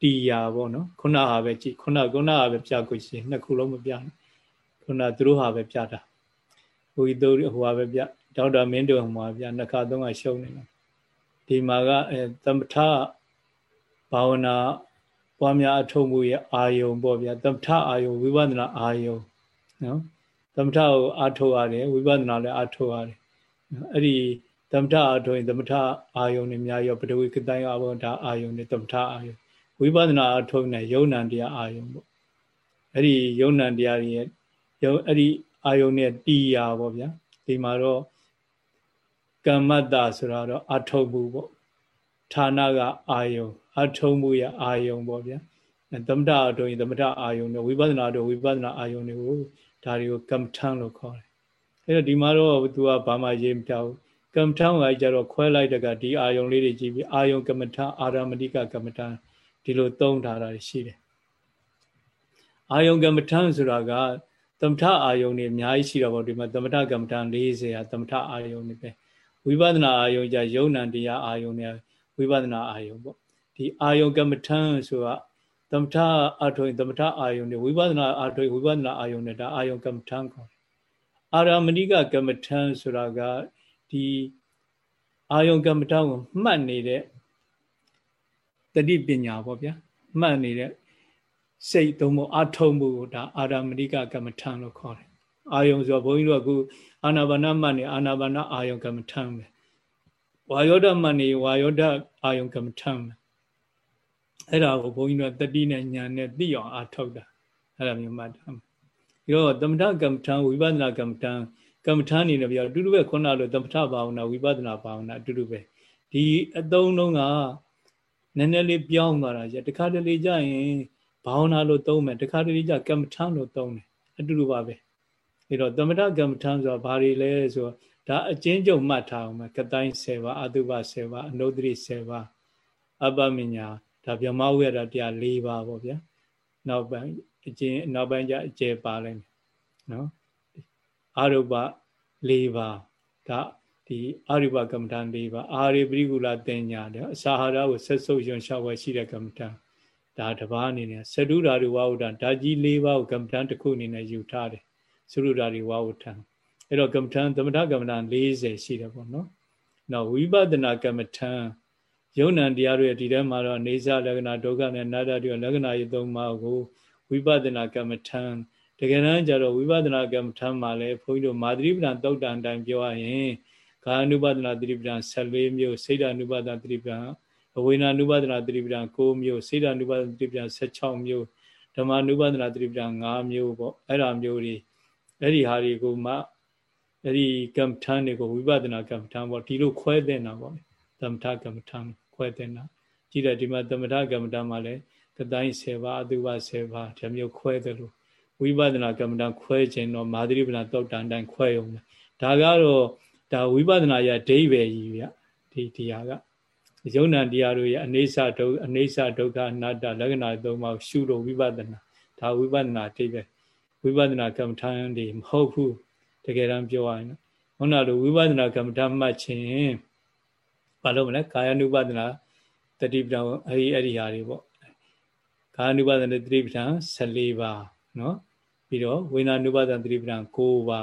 တိယပေါ့နော်ခုနဟာပဲကြည့်ခုနခုနဟာပဲပြကိုရှင်နှစ်ခုလုံးမပြနဲ့ ခုနသူတို့ဟာပဲပြတာဘုရားတို့ဟိုဟာပဲပြဒေါက်တာမင်းတို့ဟိုမှာပြနှစ်ခါသုံးခါရှုံးနေတယ်ဒီမှာကအဲသမထဘာဝနာပွားများအထုံမှုရဲ့အာယုံပေါ့ဗျာသမထအာယုံဝိပဿနာအာယုံနော်သမထကိုအာထုတ်ရတယ်ဝိပဿနာလည်းအာထုတ်ရတယ်အဲ့ဒီသမထအာထုတ်ရင်သမထအာယုံတွေအများကြီးပထဝီကတိုင်းအဘောဒါအာယုံတွေသမထအာယုံဝိပဿနာအာထုတ်နေယုံနံတရားအာယုံပေါ့အဲ့ဒီယုံနံတရားတွေ ရဲ့ယုံအဲ့ဒီအာယုံနဲ့တီးရာပေါ့ဗျာဒီမှာတော့ကမ္မတ္တဆိုတာတော့အာထုတ်မှုပေါ့ဌာနကအာယုံအာထုံမှုရအာယုံပေါ့ဗျာသမထအထုံရင်သမထအာယုံနဲ့ဝိပဿနာတော့ဝိပဿနာအာယုံတွေကိုဒါတွေကိုကမ္မထံလို့ခေါ်တယ်အဲ့တော့ဒီမှာတော့သူကဘာမှရေးမပြောင်းကမ္မထံကကြတော့ခွဲလိုက်တဲ့ကဒီအာယုံလေးတွေကြည့်ပြီးအာယုံကမ္မထအာရမတိကကမ္မထဒီလိုသုံးထားတာရှိတယ်အာယုံကမ္မထဆိုတာက သမထအာယုံတွေအများကြီးရှိတော့ဗောဒီမှာသမထကမ္မထ40ဟာသမထအာယုံတွေပဲဝိပဿနာအာယုံကြယုံ nant တရားအာယုံတွေဝိပဿနာအာယုံပေါ့ဒီအာယုံကမ္မထဆိုတာသမထအာထုံသမထအာယုံနဲ့ဝိပဿနာအာထုံဝိပဿနာအာယုံနဲ့ဒါအာယုံကမ္မထခေါ်တယ်အာရမဏိကကမ္မထဆိုတာကဒီအာယုံကမ္မထကိုမှတ်နေတဲ့တတိပညာပေါ့ဗျာမှတ်နေတဲ့ စိတ်သုံးဖို့အာထုံမှုကိုဒါအာရမဏိကကမ္မထလို့ခေါ်တယ်အာယုံဆိုတော့ဘုန်းကြီးတို့ကအခုအာနာပါနမှတ်နေအာနာပါနအာယုံကမ္မထပဲဝါယောဒမှတ်နေဝါယောဒအာယုံကမ္မထပဲအဲ့ဒါကိုဘုန်းကြီးတို့တတိနဲ့ညာနဲ့သိအောင်အားထုတ်တာအဲ့ဒါမျိုးမှတ်ထားမှာပြီးတော့သမထကမ္မထံဝိပဿနာကမ္မထံကမ္မထံနေတယ်ပြောအတူတူပဲခုနလိုသမထဘာဝနာဝိပဿနာဘာဝနာအတူတူပဲဒီအသုံးလုံးကနည်းနည်းလေးပြောင်းသွားတာじゃတခါတလေကြရင် ဘာဝနာလို့သုံးမယ်တခါတလေကြကမ္မထံလို့သုံးတယ်အတူတူပါပဲအဲတော့သမထကမ္မထံဆိုတာဘာတွေလဲဆိုတော့ဒါအချင်းကျုံမှတ်ထားအောင်မယ်ကတိုင်း10ပါအတုပ10ပါအနုဒ္ဒရိ10ပါအပ္ပမညာဒါဗြဟ္မဝိရတရား၄ပါးပေါ့ဗျာနောက်ပိုင်းအကျဉ်နောက်ပိုင်းကျအကျယ်ပါလိုက်မယ်နော်အာရုပ၄ပါးဒါဒီအာရိပကမ္မဋ္ဌာန်း၄ပါးအာရိပရိကုလတင်ညာတဲ့အစာဟာရကိုဆက်ဆုပ်ရွှန်ရှောက်ဝဲရှိတဲ့ကမ္မဋ္ဌာန်း ဒါတပါးအနေနဲ့သတုဓာရီဝဝဋ္ဌာဓာကြီး၄ပါးကိုကမ္မဋ္ဌာန်းတစ်ခုအနေနဲ့ယူထားတယ်သတုဓာရီဝဝဋ္ဌာန်းအဲ့တော့ကမ္မဋ္ဌာန်းသမထကမ္မဋ္ဌာန်း40ရှိတယ်ပေါ့နော်နောက်ဝိပဿနာကမ္မဋ္ဌာန်းယုံ nant တရားတွေဒီထဲမှာတော့နေစာလက္ခဏာဒုက္ခနဲ့နာတ္တတွေလက္ခဏာရေးသုံးပါးကိုဝိပဿနာကမ္မထံတကယ်တမ်းကျတော့ဝိပဿနာကမ္မထံမှာလည်းဘုန်းကြီးတို့မာသရိပဒံတုတ်တန်အတိုင်းပြောရရင်ကာနုပဒနာသတိပဒံ14မျိုးစိတ်ဓာနုပဒနာသတိပဒံအ ဝိနာနုပဒနာသတိပဒံ9မျိုးစိတ်ဓာနုပဒနာသတိပဒံ16မျိုးဓမ္မနုပဒနာသတိပဒံ5မျိုးပေါ့အဲ့ဒါမျိုးတွေအဲ့ဒီဟာတွေကိုမှအဲ့ဒီကမ္မထံတွေကိုဝိပဿနာကမ္မထံပေါ့ဒီလိုခွဲတဲ့နာပေါ့သမထကမ္မထံခွဲတဲ့နာကြည့်တယ်ဒီမှာသမထကမ္မဋ္ဌာန်းမှာလည်းကတိုင်း10ပါးအတုပ10ပါးဒီမျိုးခွဲတယ်လို့ဝိပဿနာကမ္မဋ္ဌာန်းခွဲခြင်းတော့မာသရိပနာတောက်တန်တိုင်းခွဲရုံပဲဒါကတော့ဒါဝိပဿနာရဲ့အဓိပ္ပာယ်ကြီးဗျဒီတရားက ယုံနာတရားတို့ရဲ့အနေဆဒုအနေဆဒုက္ခအနတ္တလက္ခဏာသုံးပါးရှုလို့ဝိပဿနာဒါဝိပဿနာတိပဲဝိပဿနာကမ္မထာန်တွေမဟုတ်ဘူးတကယ်တမ်းပြောရရင်ခုနလိုဝိပဿနာကမ္မထာမှတ်ခြင်းဘာလို့မလဲကာယ ानु ပဒနာတတိပဒံအဲဒီအဲ့ဒီဟာတွေပေါ့ကာယ ानु ပဒနာတတိပဒံ14ပါနော်ပြီးတော့ဝေနာ ानु ပဒနာတတိပဒံ9ပါ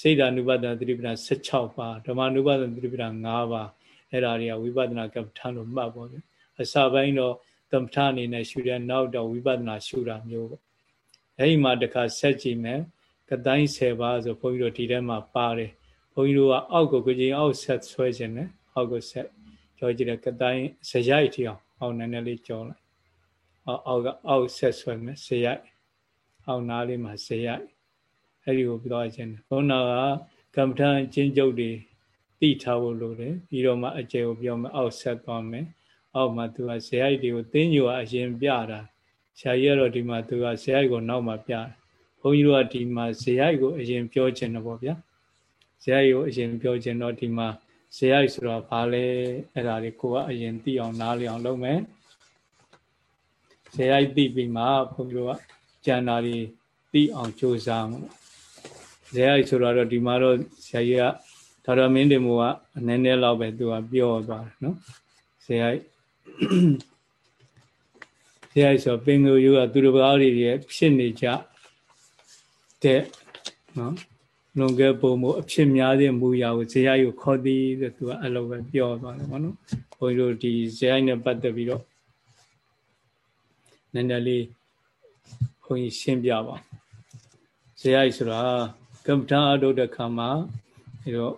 စိတ်ဓာ ानु ပဒနာတတိပဒံ16ပါဓမ္မ ानु ပဒနာတတိပဒံ9ပါ အဲ့ဒါတွေကဝိပဿနာကမ္မထာလို့မှတ်ပါဗျအစပိုင်းတော့သမထအနေနဲ့ရှုတဲ့နောက်တော့ဝိပဿနာရှုတာမျိုးပေါ့အဲ့ဒီမှာတခါဆက်ကြည့်မယ်ကတိုင်း10ပါးဆိုဘုန်းကြီးတို့ဒီထဲမှာပါတယ်ဘုန်းကြီးတို့ကအောက်ကိုကိုကြီးအောက်ဆက်ဆွဲခြင်းနဲ့အောက်ကိုဆက်ကြောကြည့်တဲ့ကတိုင်းဇရိုက်ထီအောင်အောက်နည်းနည်းလေးကြောလိုက်အောက်အောက်ကအောက်ဆက်ဆွဲမယ်ဇရိုက်အောက်နားလေးမှာဇရိုက်အဲ့ဒီကိုပြောခြင်းဘုန်းတော်ကကမ္မထံကျင်းကျုပ်တွေ တိထားဖို့လိုတယ်ပြီးတော့မှအကျေကိုပြောမယ်အောက်ဆက်သွားမယ်အောက်မှာသူကဇရိုက်တွေကိုတင်းညိုအရင်ပြတာဆရာကြီးကတော့ဒီမှာသူကဇရိုက်ကိုနောက်မှာပြတယ်ဘုန်းကြီးတို့ကဒီမှာဇရိုက်ကိုအရင်ပြောခြင်းတော့ဗောဗျာဇရိုက်ကိုအရင်ပြောခြင်းတော့ဒီမှာဇရိုက်ဆိုတော့ဘာလဲအဲ့ဒါလေးကိုကအရင်သိအောင်နားလည်အောင်လုပ်မယ်ဇရိုက်သိပြီးမှဘုန်းကြီးတို့ကကျန်တာတွေသိအောင်ကြိုးစားမှာဇရိုက်ဆိုတော့ဒီမှာတော့ဆရာကြီးက ဒါတော်မင်းတင်မို့ကအနည်းနည်းလောက်ပဲသူကပြောသွားတယ်နော်ဇရိုက်ဇရိုက်ဆိုပင်ကိုယူကသူတို့ဘာတွေဖြစ်နေကြတဲ့နော်လွန်ကဲပုံမှုအဖြစ်များတဲ့မူရာကိုဇရိုက်ကိုခေါ်သည်ဆိုသူကအဲ့လိုပဲပြောသွားတယ်ဗောနော်ဘုန်းကြီးတို့ဒီဇရိုက်နဲ့ပတ်သက်ပြီးတော့နည်းနည်းလေးဘုန်းကြီးရှင်းပြပါဇရိုက်ဆိုတာကမ္မထာအထုတ်တဲ့ခါမှာအဲတော့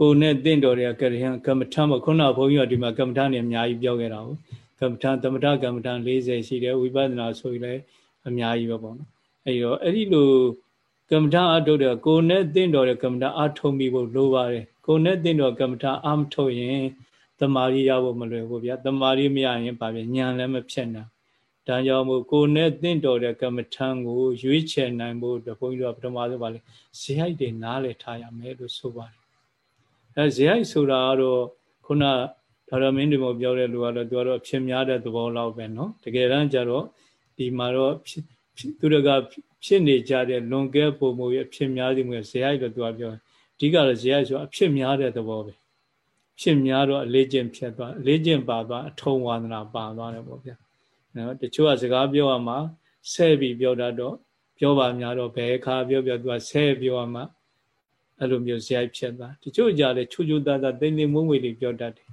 ကိုယ်နဲ့တင့်တော်တဲ့ကရိယကမ္မထာမခုနဘုန်းကြီးကဒီမှာကမ္မထာနဲ့အများကြီးပြောခဲ့တာဟုတ်ကမ္မထာသမထကမ္မထာ40ရှိတယ်ဝိပဿနာဆိုရင်လည်းအများကြီးပဲပေါ့နော်အဲဒီတော့အဲ့ဒီလိုကမ္မထာအထုတ်တဲ့ကိုယ်နဲ့တင့်တော်တဲ့ကမ္မထာအထုံပြီးဖို့လိုပါတယ်ကိုယ်နဲ့တင့်တော်ကမ္မထာအမထုတ်ရင်တမာရီရဖို့မလွယ်ဘူးဗျာတမာရီမရရင်ပါဗျညံလည်းမဖြစ်နိုင်ဒါကြောင့်မို့ကိုယ်နဲ့တင့်တော်တဲ့ကမ္မထံကိုရွေးချယ်နိုင်ဖို့ဘုန်းကြီးတို့ကပထမဆုံးပါလေဇေယိုက်တွေနားလည်ထားရမယ်လို့ဆိုပါတယ် အဲဇေယိုက်ဆိုတာကတော့ခုနဒါရမင်းတွေမပြောတဲ့လူကတော့သူကတော့ဖြစ်များတဲ့သဘောလောက်ပဲเนาะတကယ်တမ်းကျတော့ဒီမှာတော့သူတို့ကဖြစ်နေကြတဲ့လွန်ကဲပုံမှုရဲ့ဖြစ်များသည်မျိုးဇေယိုက်တော့သူကပြောအဓိကတော့ဇေယိုက်ဆိုအဖြစ်များတဲ့သဘောပဲဖြစ်များတော့အလေးကျင့်ဖြစ်သွားအလေးကျင့်ပါသွားအထုံဝါဒနာပါသွားတယ်ပေါ့ဗျာနော်တချို့ကစကားပြောရမှာဆဲပြီးပြောတတ်တော့ပြောပါများတော့ဘယ်ခါပြောပြောသူကဆဲပြောရမှာ အဲ့လိုမျိုးဇယိုက်ဖြစ်သွားတချို့ကြလည်းချူချူသားသားတိမ်တိမ်မွေ့မွေ့လေးပြောတတ်တယ်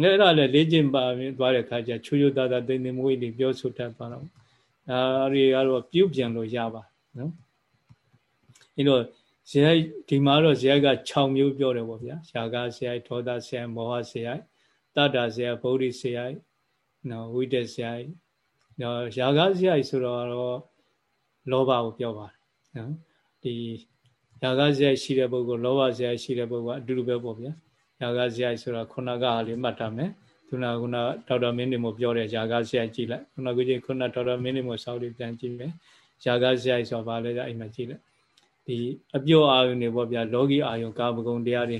ငဲ့ရလည်းလေ့ကျင့်ပါသွားတဲ့ခါကျချူချူသားသားတိမ်တိမ်မွေ့လေးပြောဆိုတတ်သွားတော့ဒါတွေကတော့ပြုတ်ပြန်လို့ရပါနော်အဲ့တော့ဇယိုက်ဒီမှာတော့ဇယိုက်က6မျိုးပြောတယ်ပေါ့ဗျာရှားကဇယိုက်ဒေါသဇယိုက်မောဟဇယိုက်တတ္တာဇယိုက်ဗုဒ္ဓဇယိုက်နော်ဝိတက်ဇယိုက်နော်ယာကဇယိုက်ဆိုတော့လောဘကိုပြောပါတယ်နော်ဒီ ယာကဇယိုက်ရှိတဲ့ပုဂ္ဂိုလ်လောဘဇယိုက်ရှိတဲ့ပုဂ္ဂိုလ်အတူတူပဲပေါ့ဗျာယာကဇယိုက်ဆိုတော့ခုနကလေးမှတ်ထားမယ်ခုနကခုနဒေါက်တာမင်းနေမို့ပြောတဲ့ယာကဇယိုက်ကြည့်လိုက်ခုနကကြီးခုနဒေါက်တာမင်းနေမို့စောက်လေးပြန်ကြည့်မယ်ယာကဇယိုက်ဆိုပါလဲအိမ်မှာကြည့်လိုက်ဒီအပြောအာယုန်တွေပေါ့ဗျာလောကီအာယုန်ကာမဂုဏ်တရားတွေ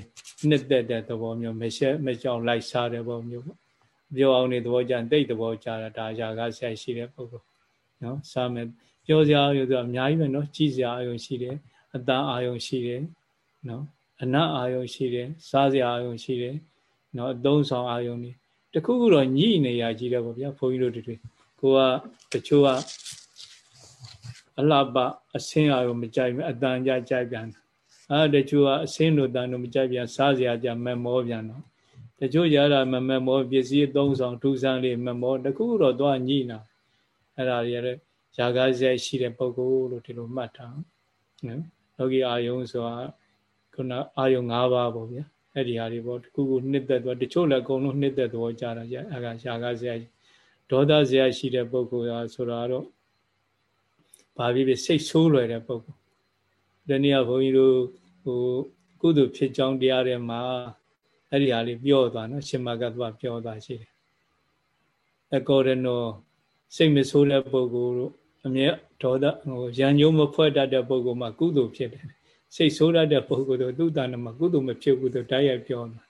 နှစ်သက်တဲ့သဘောမျိုးမရှက်မကြောင်လိုက်စားတဲ့ဘောမျိုးပေါ့ပြောအောင်နေသဘောကြတိတ်သဘောကြတာဒါရာကဆက်ရှိတဲ့ပုဂ္ဂိုလ်နော်စားမယ်ပြောစရာအယုံဆိုအများကြီးပဲနော်ကြည်စရာအယုံရှိတယ် အတန်အာယုံရှိတယ်နော်အနတ်အာယုံရှိတယ်စားစရာအာယုံရှိတယ်နော်အသုံးဆောင်အာယုံတွေတခုခုတော့ညှိနေရကြီးတယ်ပေါ့ဗျာဘုန်းကြီးတို့တွေကိုကတချို့ကအလှပအစင်းအာယုံမကြိုက်ဘူးအတန်ကြကြိုက်ပြန်အဲတချို့ကအစင်းတို့တန်တို့မကြိုက်ပြန်စားစရာကြမမောပြန်တော့တချို့ကြတာမမမောပစ္စည်းသုံးဆောင်ထူဆန်းလေးမမောတခုတော့သွားညိနာအဲ့ဒါတွေရတဲ့ຢာကားဆက်ရှိတဲ့ပုံကိုလို့ဒီလိုမှတ်ထားနော် လောကီအာယုံဆိုတာခုနအာယုံ၅ပါးပေါ့ဗျာအဲ့ဒီဟာတွေပေါ့တခုခုနှစ်သက်သွားတချို့လည်းအကုန်လုံးနှစ်သက်သွားကြတာကြာအဲ့ကຢာကားဆက်ဒေါသဆက်ရှိတဲ့ပုံကိုရာဆိုတာတော့ဘာဖြစ်ဖြစ်စိတ်ဆိုးလွယ်တဲ့ပုံကိုဒီနေ့ကဘုန်းကြီးတို့ဟိုကုသိုလ်ဖြစ်ကြောင်းတရားတွေမှာအဲ့ဒီဟာလေးပြောသွားနော်ရှင်မကသူကပြောသွားရှိတယ်အကောရနောစိတ်မဆိုးတဲ့ပုဂ္ဂိုလ်တို့ အမြဲဒေါသဟိုရံညုံမဖွဲ့တတ်တဲ့ပုဂ္ဂိုလ်မှာကုသိုလ်ဖြစ်တယ်စိတ်ဆိုးတတ်တဲ့ပုဂ္ဂိုလ်တို့သူ့တဏ္ဍမှာကုသိုလ်မဖြစ်ဘူးတို့တိုက်ရိုက်ပြောတာ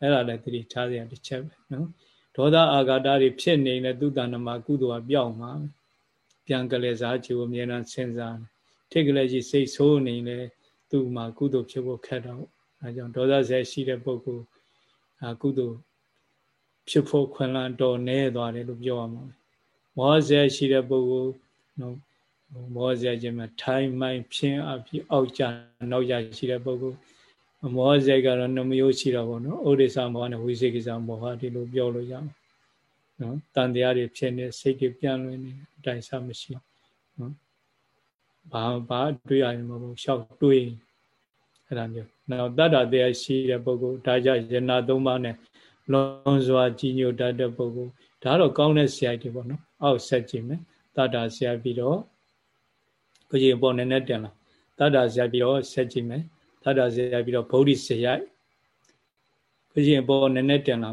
အဲ့ဒါလည်းသတိထားရတဲ့ချက်ပဲနော်ဒေါသအာဃာတတွေဖြစ်နေတဲ့သူ့တဏ္ဍမှာကုသိုလ်ကပြောင်းမှာပြန်ကလေးစားချူအမြဲတမ်းစဉ်းစားထိတ်ကလေးကြီးစိတ်ဆိုးနေလေသူ့မှာကုသိုလ်ဖြစ်ဖို့ခက်တော့အဲကြောင့်ဒေါသဆက်ရှိတဲ့ပုဂ္ဂိုလ်အကုသိုလ်ဖြစ်ဖို့ခွင့်လန်းတော်နေသွားတယ်လို့ပြောရမှာမောဇေရှိတဲ့ပုဂ္ဂိုလ် နော်မောဇက်ခြင်းမှာထိုင်းမိုင်းဖြင်းအဖြစ်အောက်ကြနောက်ကြရှိတဲ့ပုဂ္ဂိုလ်မောဇက်ကတော့နှမျိုးရှိတော့ဗောနော်ဩဒိသမောဟနဲ့ဝိသေကိစ္စမောဟဒီလိုပြောလို့ရမှာနော်တန်တရားတွေဖြစ်နေစိတ်တွေပြန့်လွင်နေအတိုင်းစားမရှိနော်ဘာဘာတွေးရရင်မဟုတ်ရှောက်တွေးအဲ့ဒါမျိုးနောက်တတ္တတရားရှိတဲ့ပုဂ္ဂိုလ်ဒါကြယနာသုံးပါးနဲ့လွန်စွာကြီးညိုတတ်တဲ့ပုဂ္ဂိုလ်ဒါတော့ကောင်းတဲ့ဆရာတွေပေါ့နော်အောက်ဆက်ကြည့်မယ် တတ္တာဆရာပြီးတော့ကိုကြီးပေါ်နေနဲ့တင်လာတတ္တာဆရာပြီးတော့ဆက်ကြည့်မယ်တတ္တာဆရာပြီးတော့ဗုဒ္ဓဆရာကိုကြီးပေါ်နေနဲ့တင်လာ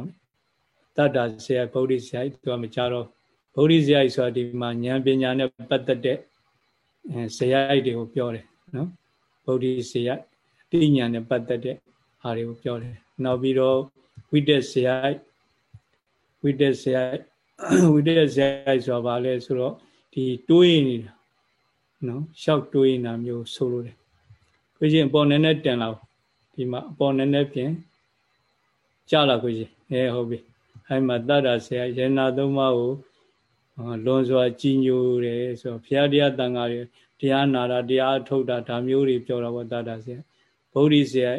တတ္တာဆရာဗုဒ္ဓဆရာသူကမကြတော့ဗုဒ္ဓဆရာဆိုတာဒီမှာဉာဏ်ပညာနဲ့ပတ်သက်တဲ့ဆရာတွေကိုပြောတယ်နော်ဗုဒ္ဓဆရာတိညာနဲ့ပတ်သက်တဲ့ဟာတွေကိုပြောတယ်နောက်ပြီးတော့ဝိတက်ဆရာဝိတက်ဆရာဝိတက်ဆရာဆိုတာဘာလဲဆိုတော့ ဒီတွေးနေတာနော်ရှောက်တွေးနေတာမျိုးဆိုလို့တယ်ကိုကြီးအပေါ်နည်းနည်းတင်လာဒီမှာအပေါ်နည်းနည်းပြင်ကြလာကိုကြီးအဲဟုတ်ပြီအဲ့မှာတတ္တာဆရာရေနာသုံးပါးကိုလွန်စွာကြီးညိုတယ်ဆိုတော့ဘုရားတရားတန်ခါတွေတရားနာတာတရားထုတ်တာဒါမျိုးတွေပြောတာပေါ့တတ္တာဆရာဗုဒ္ဓဆရာ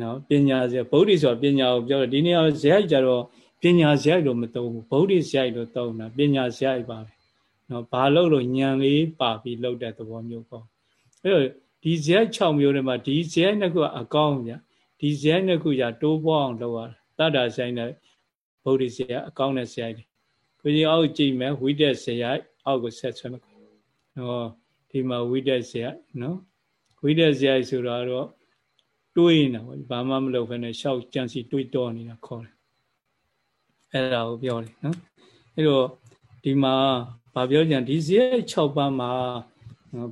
နော်ပညာဆရာဗုဒ္ဓဆိုတာပညာကိုပြောတယ်ဒီနေ့ဆရာကြတော့ပညာဆရာလို့မသုံးဘူးဗုဒ္ဓဆရာလို့သုံးတာပညာဆရာပါပဲ နော်ဘာလို့လို့ညံလေးပါပြီးလောက်တဲ့သဘောမျိုးပေါ့အဲ့တော့ဒီဇက်6မျိုးထဲမှာဒီဇက်နှစ်ခုအကောင်းဗျဒီဇက်နှစ်ခုじゃတိုးပွားအောင်လုပ်ရတာတတ္တာဆိုင်တဲ့ဗုဒ္ဓဆရာအကောင်းတဲ့ဆရာကြီးကိုကြီးအောက်ကြည့်မယ်ဝိတက်ဆရာအောက်ကိုဆက်ဆွဲမယ်နော်ဒီမှာဝိတက်ဆရာနော်ဝိတက်ဆရာဆိုတော့တွေးနေတာဘာမှမလုပ်ဘဲနဲ့ရှောက်ကြံစီတွေးတော်နေတာခေါ်တယ်အဲ့ဒါကိုပြောတယ်နော်အဲ့တော့ဒီမှာ ဘာပြောကြံဒီဇေ6ပါးမှာ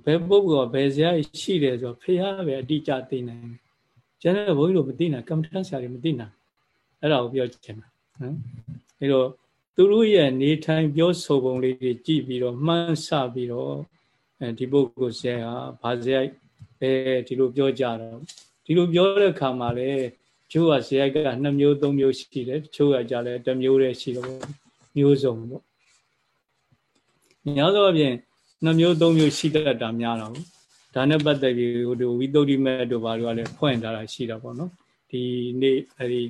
ဘယ်ပုဂ္ဂိုလ်ကဘယ်ဇေရှိတယ်ဆိုတော့ဖះပဲအတိအကျသိနိုင်တယ်ကျန်တဲ့ဘုန်းကြီးတို့မသိနိုင်ကမ္မထဆရာတွေမသိနိုင်အဲ့ဒါကိုပြောချင်တာနော်အဲ့တော့သူတို့ရဲ့နေထိုင်ပြောဆိုပုံလေးတွေကြည့်ပြီးတော့မှန်းဆပြီးတော့အဲဒီပုဂ္ဂိုလ်ဇေဟာဘာဇေအဲဒီလိုပြောကြတော့ဒီလိုပြောတဲ့ခါမှာလေချို့ကဇေက2မျိုး3မျိုးရှိတယ်ချို့ကကြလဲ1မျိုးတည်းရှိတော့မျိုးစုံပေါ့ များသောအားဖြင့်2မျိုး3မျိုးရှိတတ်တာများတော့ဒါနဲ့ပတ်သက်ပြီးဟိုဝိသုဒ္ဓိမဲ့တို့ဘာလို့ကလည်းဖွင့်ထားတာရှိတာပေါ့နော်ဒီနေ့အဲဒီ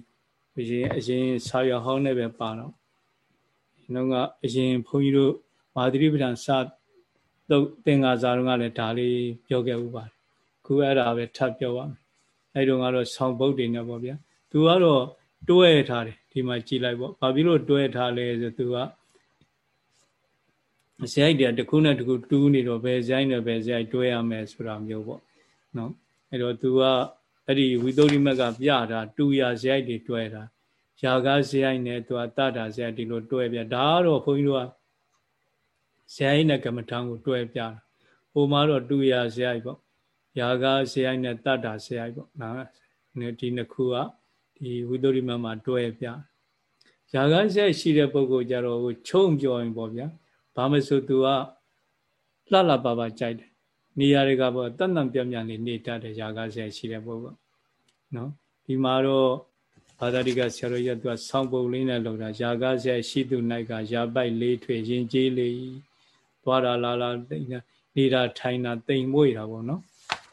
အရင်အရင်ဆာရဟောင်းနဲ့ပဲပါတော့နှုန်းကအရင်ဘုန်းကြီးတို့မာသရိပဒံစတုတ်သင်္ဃာစာတုန်းကလည်းဒါလေးပြောခဲ့ဥပါတယ်ခုအဲ့ဒါပဲထပ်ပြောပါမယ်အဲ့တုန်းကတော့ဆောင်းပုတ်တွေနဲ့ပေါ့ဗျာသူကတော့တွဲထားတယ်ဒီမှာကြည်လိုက်ပေါ့ဘာဖြစ်လို့တွဲထားလဲဆိုသူက ဇိုက်တည်းတစ်ခုနဲ့တစ်ခုတူးနေတော့ဘယ်ဇိုက်နဲ့ဘယ်ဇိုက်တွဲရမယ်ဆိုတာမျိုးပေါ့နော်အဲ့တော့သူကအဲ့ဒီဝိသုဒ္ဓိမက်ကပြတာတူရဇိုက်တွေတွဲတာယာကဇိုက်နဲ့သူကတတာဇိုက်ဒီလိုတွဲပြဒါကတော့ဘုန်းကြီးတို့ကဇိုက်နဲ့ကမ္မထံကိုတွဲပြတာဟိုမှာတော့တူရဇိုက်ပေါ့ယာကဇိုက်နဲ့တတာဇိုက်ပေါ့နော်ဒီနှစ်ခုကဒီဝိသုဒ္ဓိမက်မှာတွဲပြယာကဇိုက်ရှိတဲ့ပုဂ္ဂိုလ်ကြတော့ချုံပြောရင်ပေါ့ဗျာ ဘာမဆိုသူကလှလှပပကြိုက်တယ်နေရာတွေကပေါ့တန်တန်ပြပြလေးနေတတ်တဲ့ຢာကားဆရာရှိတဲ့ပုဂ္ဂိုလ်နော်ဒီမှာတော့ဘာသာတိကဆရာတော်ကြီးကသူကဆောင်းပုံလေးနဲ့လောက်တာຢာကားဆရာရှိသူ၌ကຢာပိုက်လေးထွေရင်ကျေးလေးသွားတာလာလာနေတာထိုင်တာတိမ်မွေ့တာပေါ့နော်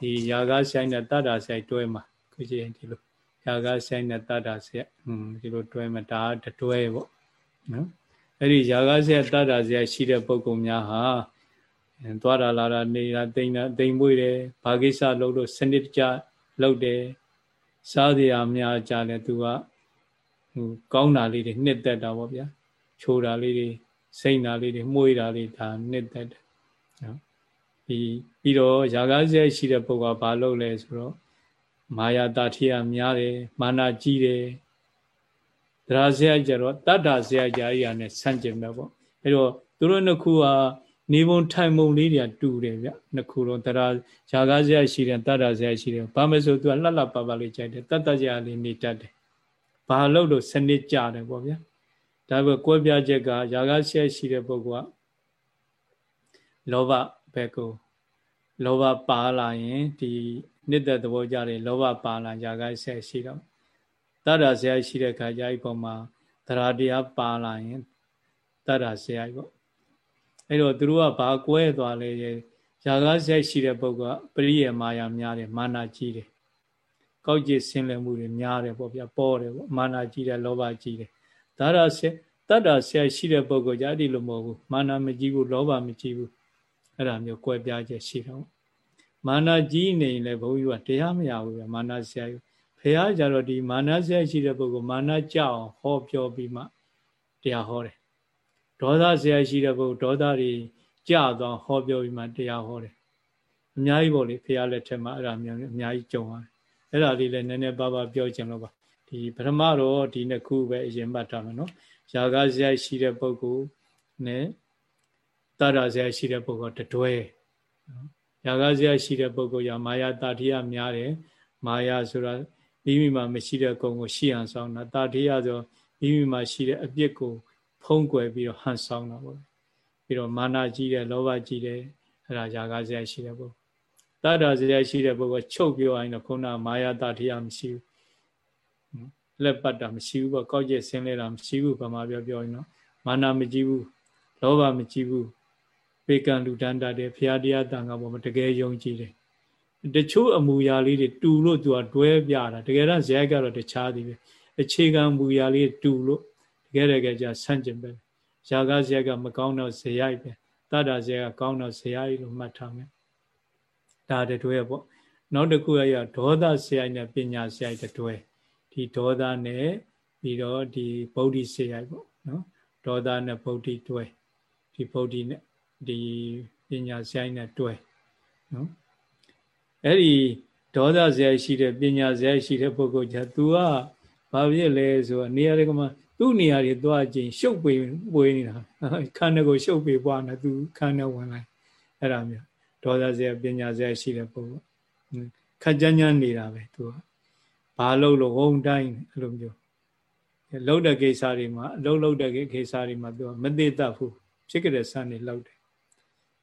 ဒီຢာကားဆိုင်နဲ့တတ္တာဆိုင်တွဲမှာခုကြည့်ရင်ဒီလိုຢာကားဆိုင်နဲ့တတ္တာဆိုင်ဟွန်းဒီလိုတွဲမှာဒါတွဲပေါ့နော် အဲ့ဒီຢာကဆရာတတ်တာဆရာရှိတဲ့ပုံကုများဟာသွားတာလာတာနေတာတိမ်တာတိမ်မွေးတယ်ဘာကိစ္စလုပ်လို့စနစ်တကျလုပ်တယ်စားစရာများကြတယ်သူကဟိုကောင်းတာလေးတွေနှစ်သက်တာပေါ့ဗျာချိုးတာလေးတွေစိတ်နာလေးတွေမှုေးတာလေးဒါနှစ်သက်တယ်နော်ပြီးပြီးတော့ຢာကဆရာရှိတဲ့ပုံကဘာလုပ်လဲဆိုတော့မာယာတာထိယများတယ်မာနာကြီးတယ် တရားစရိုက်ကြတော့တတ္တာစရိုက်ကြကြီးရနဲ့ဆန့်ကျင်မဲ့ပေါ့အဲတော့သူတို့နှစ်ခုဟာနေပုံထိုင်ပုံလေးတွေကတူတယ်ဗျနှစ်ခုလုံးတရားဇာကားစရိုက်ရှိတယ်တတ္တာစရိုက်ရှိတယ်ဘာမဆိုသူကလှလှပပလေးကြိုက်တယ်တတ္တစရိုက်လေးနေတတ်တယ်ဘာလို့လို့စနစ်ကြတယ်ပေါ့ဗျာဒါပဲကွဲပြားချက်ကဇာကားစရိုက်ရှိတဲ့ပုဂ္ဂိုလ်ကလောဘဘက်ကိုလောဘပါလာရင်ဒီနှစ်သက်သဘောကြတယ်လောဘပါလာဇာကားစရိုက်ရှိတော့ တတ္တဆရာရှိတဲ့ခါကျအဲ့ပုံမှာသရတရားပါလာရင်တတ္တဆရာပေါ့အဲ့တော့သူတို့ကဘာကွဲသွားလဲຢာကားဆက်ရှိတဲ့ပုဂ္ဂိုလ်ကပရိယေမာယာများတယ်မာနာကြီးတယ်ကောက်ကျစ်ဆင်းလည်မှုတွေများတယ်ပေါ့ဗျာပေါ်တယ်ပေါ့မာနာကြီးတယ်လောဘကြီးတယ်ဒါရဆက်တတ္တာဆက်ရှိတဲ့ပုဂ္ဂိုလ်ကြအဲ့ဒီလိုမဟုတ်ဘူးမာနာမကြီးဘူးလောဘမကြီးဘူးအဲ့ဒါမျိုးကွဲပြားချက်ရှိတော့မာနာကြီးနေရင်လည်းဘုန်းကြီးကတရားမရဘူးဗျာမာနာဆက် ဖះကြတော့ဒီမာနဆက်ရှိတဲ့ပုဂ္ဂိုလ်မာနကြောက်ဟောပြောပြီးမှတရားဟောတယ်ဒေါသဆက်ရှိတဲ့ပုဂ္ဂိုလ်ဒေါသတွေကြသွားဟောပြောပြီးမှတရားဟောတယ်အများကြီးပေါ့လေဖះလက်ထက်မှာအဲ့ဒါမျိုးအများကြီးကြုံရတယ်အဲ့ဒါလေးလည်းနည်းနည်းပါးပါးပြောချင်လို့ပါဒီပထမတော့ဒီနှစ်ခုပဲအရင်မှတ်ထားမယ်နော်ຢာကဆက်ရှိတဲ့ပုဂ္ဂိုလ်နဲ့တရဆက်ရှိတဲ့ပုဂ္ဂိုလ်တတွဲနော်ຢာကဆက်ရှိတဲ့ပုဂ္ဂိုလ်ရာမာယာတာတိယများတယ်မာယာဆိုတာ မိမိမှာမရှိတဲ့ကုံကိုရှိအောင်ဆောင်တာတာတိယဆိုမိမိမှာရှိတဲ့အပြစ်ကို ဖုံးကွယ်ပြီးတော့ဟန်ဆောင်တာပေါ့ပြီးတော့မာနကြီးတယ်လောဘကြီးတယ်အဲ့ဒါຢာကစရိုက်ရှိတဲ့ပုဂ္ဂိုလ်တတ္တစရိုက်ရှိတဲ့ပုဂ္ဂိုလ်ချုပ်ပြောရင်တော့ခုနမာယာတာတိယမရှိဘူးလက်ပတ်တာမရှိဘူးပေါ့ကောက်ကျက်ဆင်းလဲတာမရှိဘူးဘာမှပြောပြောရင်တော့မာနမကြီးဘူးလောဘမကြီးဘူးပေကံလူတန်းတတ်တယ်ဖရာတရားတန်ခါပေါ်မှာတကယ်ယုံကြည်တယ် တချို့အမူအရာလေးတွေတူလို့သူကတွဲပြတာတကယ်တော့ဇယိုက်ကတော့တခြားသည်ပဲအခြေခံမူအရာလေးတူလို့တကယ်တကယ်ကြဆန့်ကျင်ပဲဇာကဇယိုက်ကမကောင်းတော့ဇယိုက်ပဲတတ္တာဇယိုက်ကကောင်းတော့ဇယိုက်လို့မှတ်ထားမယ်ဒါတတွဲပေါ့နောက်တစ်ခုကရဒေါသဇယိုက်နဲ့ပညာဇယိုက်တတွဲဒီဒေါသနဲ့ပြီးတော့ဒီဗုဒ္ဓဇယိုက်ပေါ့နော်ဒေါသနဲ့ဗုဒ္ဓတွဲဒီဗုဒ္ဓနဲ့ဒီပညာဇယိုက်နဲ့တွဲနော် အဲ့ဒီဒေါသဇယရှိတဲ့ပညာဇယရှိတဲ့ပုဂ္ဂိုလ်ကျသူကဘာဖြစ်လဲဆိုတော့နေရာတွေကမှသူ့နေရာတွေသွားခြင်းရှုပ်ပွေပွေနေတာခန္ဓာကိုရှုပ်ပွေပွားနေသူခန္ဓာဝင်လိုက်အဲ့ဒါမျိုးဒေါသဇယပညာဇယရှိတဲ့ပုဂ္ဂိုလ်ခက်ကြမ်းကြမ်းနေတာပဲသူကဘာလို့လို့ဝုံတိုင်းအဲ့လိုမျိုးလောက်တဲ့ကိစ္စတွေမှာအလုံးလောက်တဲ့ကိစ္စတွေမှာသူကမသိတတ်ဘူးဖြစ်ကြတဲ့စံတွေလောက်တယ်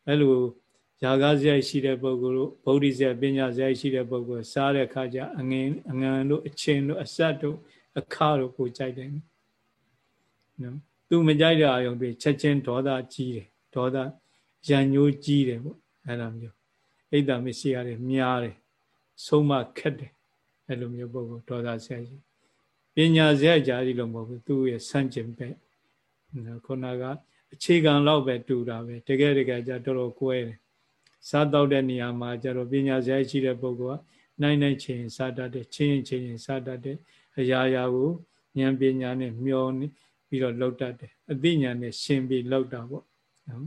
အဲ့လို ຢာကားစရိုက်ရှိတဲ့ပုဂ္ဂိုလ်တို့ဗုဒ္ဓစရိုက်ပညာစရိုက်ရှိတဲ့ပုဂ္ဂိုလ်စားတဲ့ခါကျအငင်အငံတို့အချင်းတို့အဆက်တို့အခါတို့ကိုကြိုက်တယ်နော်သူမကြိုက်တဲ့အာယုံတွေချက်ချင်းဒေါသကြီးတယ်ဒေါသရံညိုးကြီးတယ်ပေါ့အဲ့လိုမျိုးအိတ်တမစ္စည်းရတယ်မြားတယ်ဆုံးမခက်တယ်အဲ့လိုမျိုးပုဂ္ဂိုလ်ဒေါသစရိုက်ပညာစရိုက်ကြာကြီးလို့မဟုတ်ဘူးသူ့ရဲ့ဆန့်ကျင်ဘက်ခုနကအခြေခံလောက်ပဲတူတာပဲတကယ်တကယ်ကြတော်တော်ကွဲတယ် စားတော့တဲ့နေရာမှာကျတော့ပညာစရိုက်ရှိတဲ့ပုဂ္ဂိုလ်ကနိုင်နိုင်ချင်းစားတတ်တဲ့ချင်းချင်းချင်းစားတတ်တဲ့အရာရာကိုဉာဏ်ပညာနဲ့မျောပြီးတော့လောက်တတ်တယ်အသိဉာဏ်နဲ့ရှင်းပြီးလောက်တာပေါ့နော်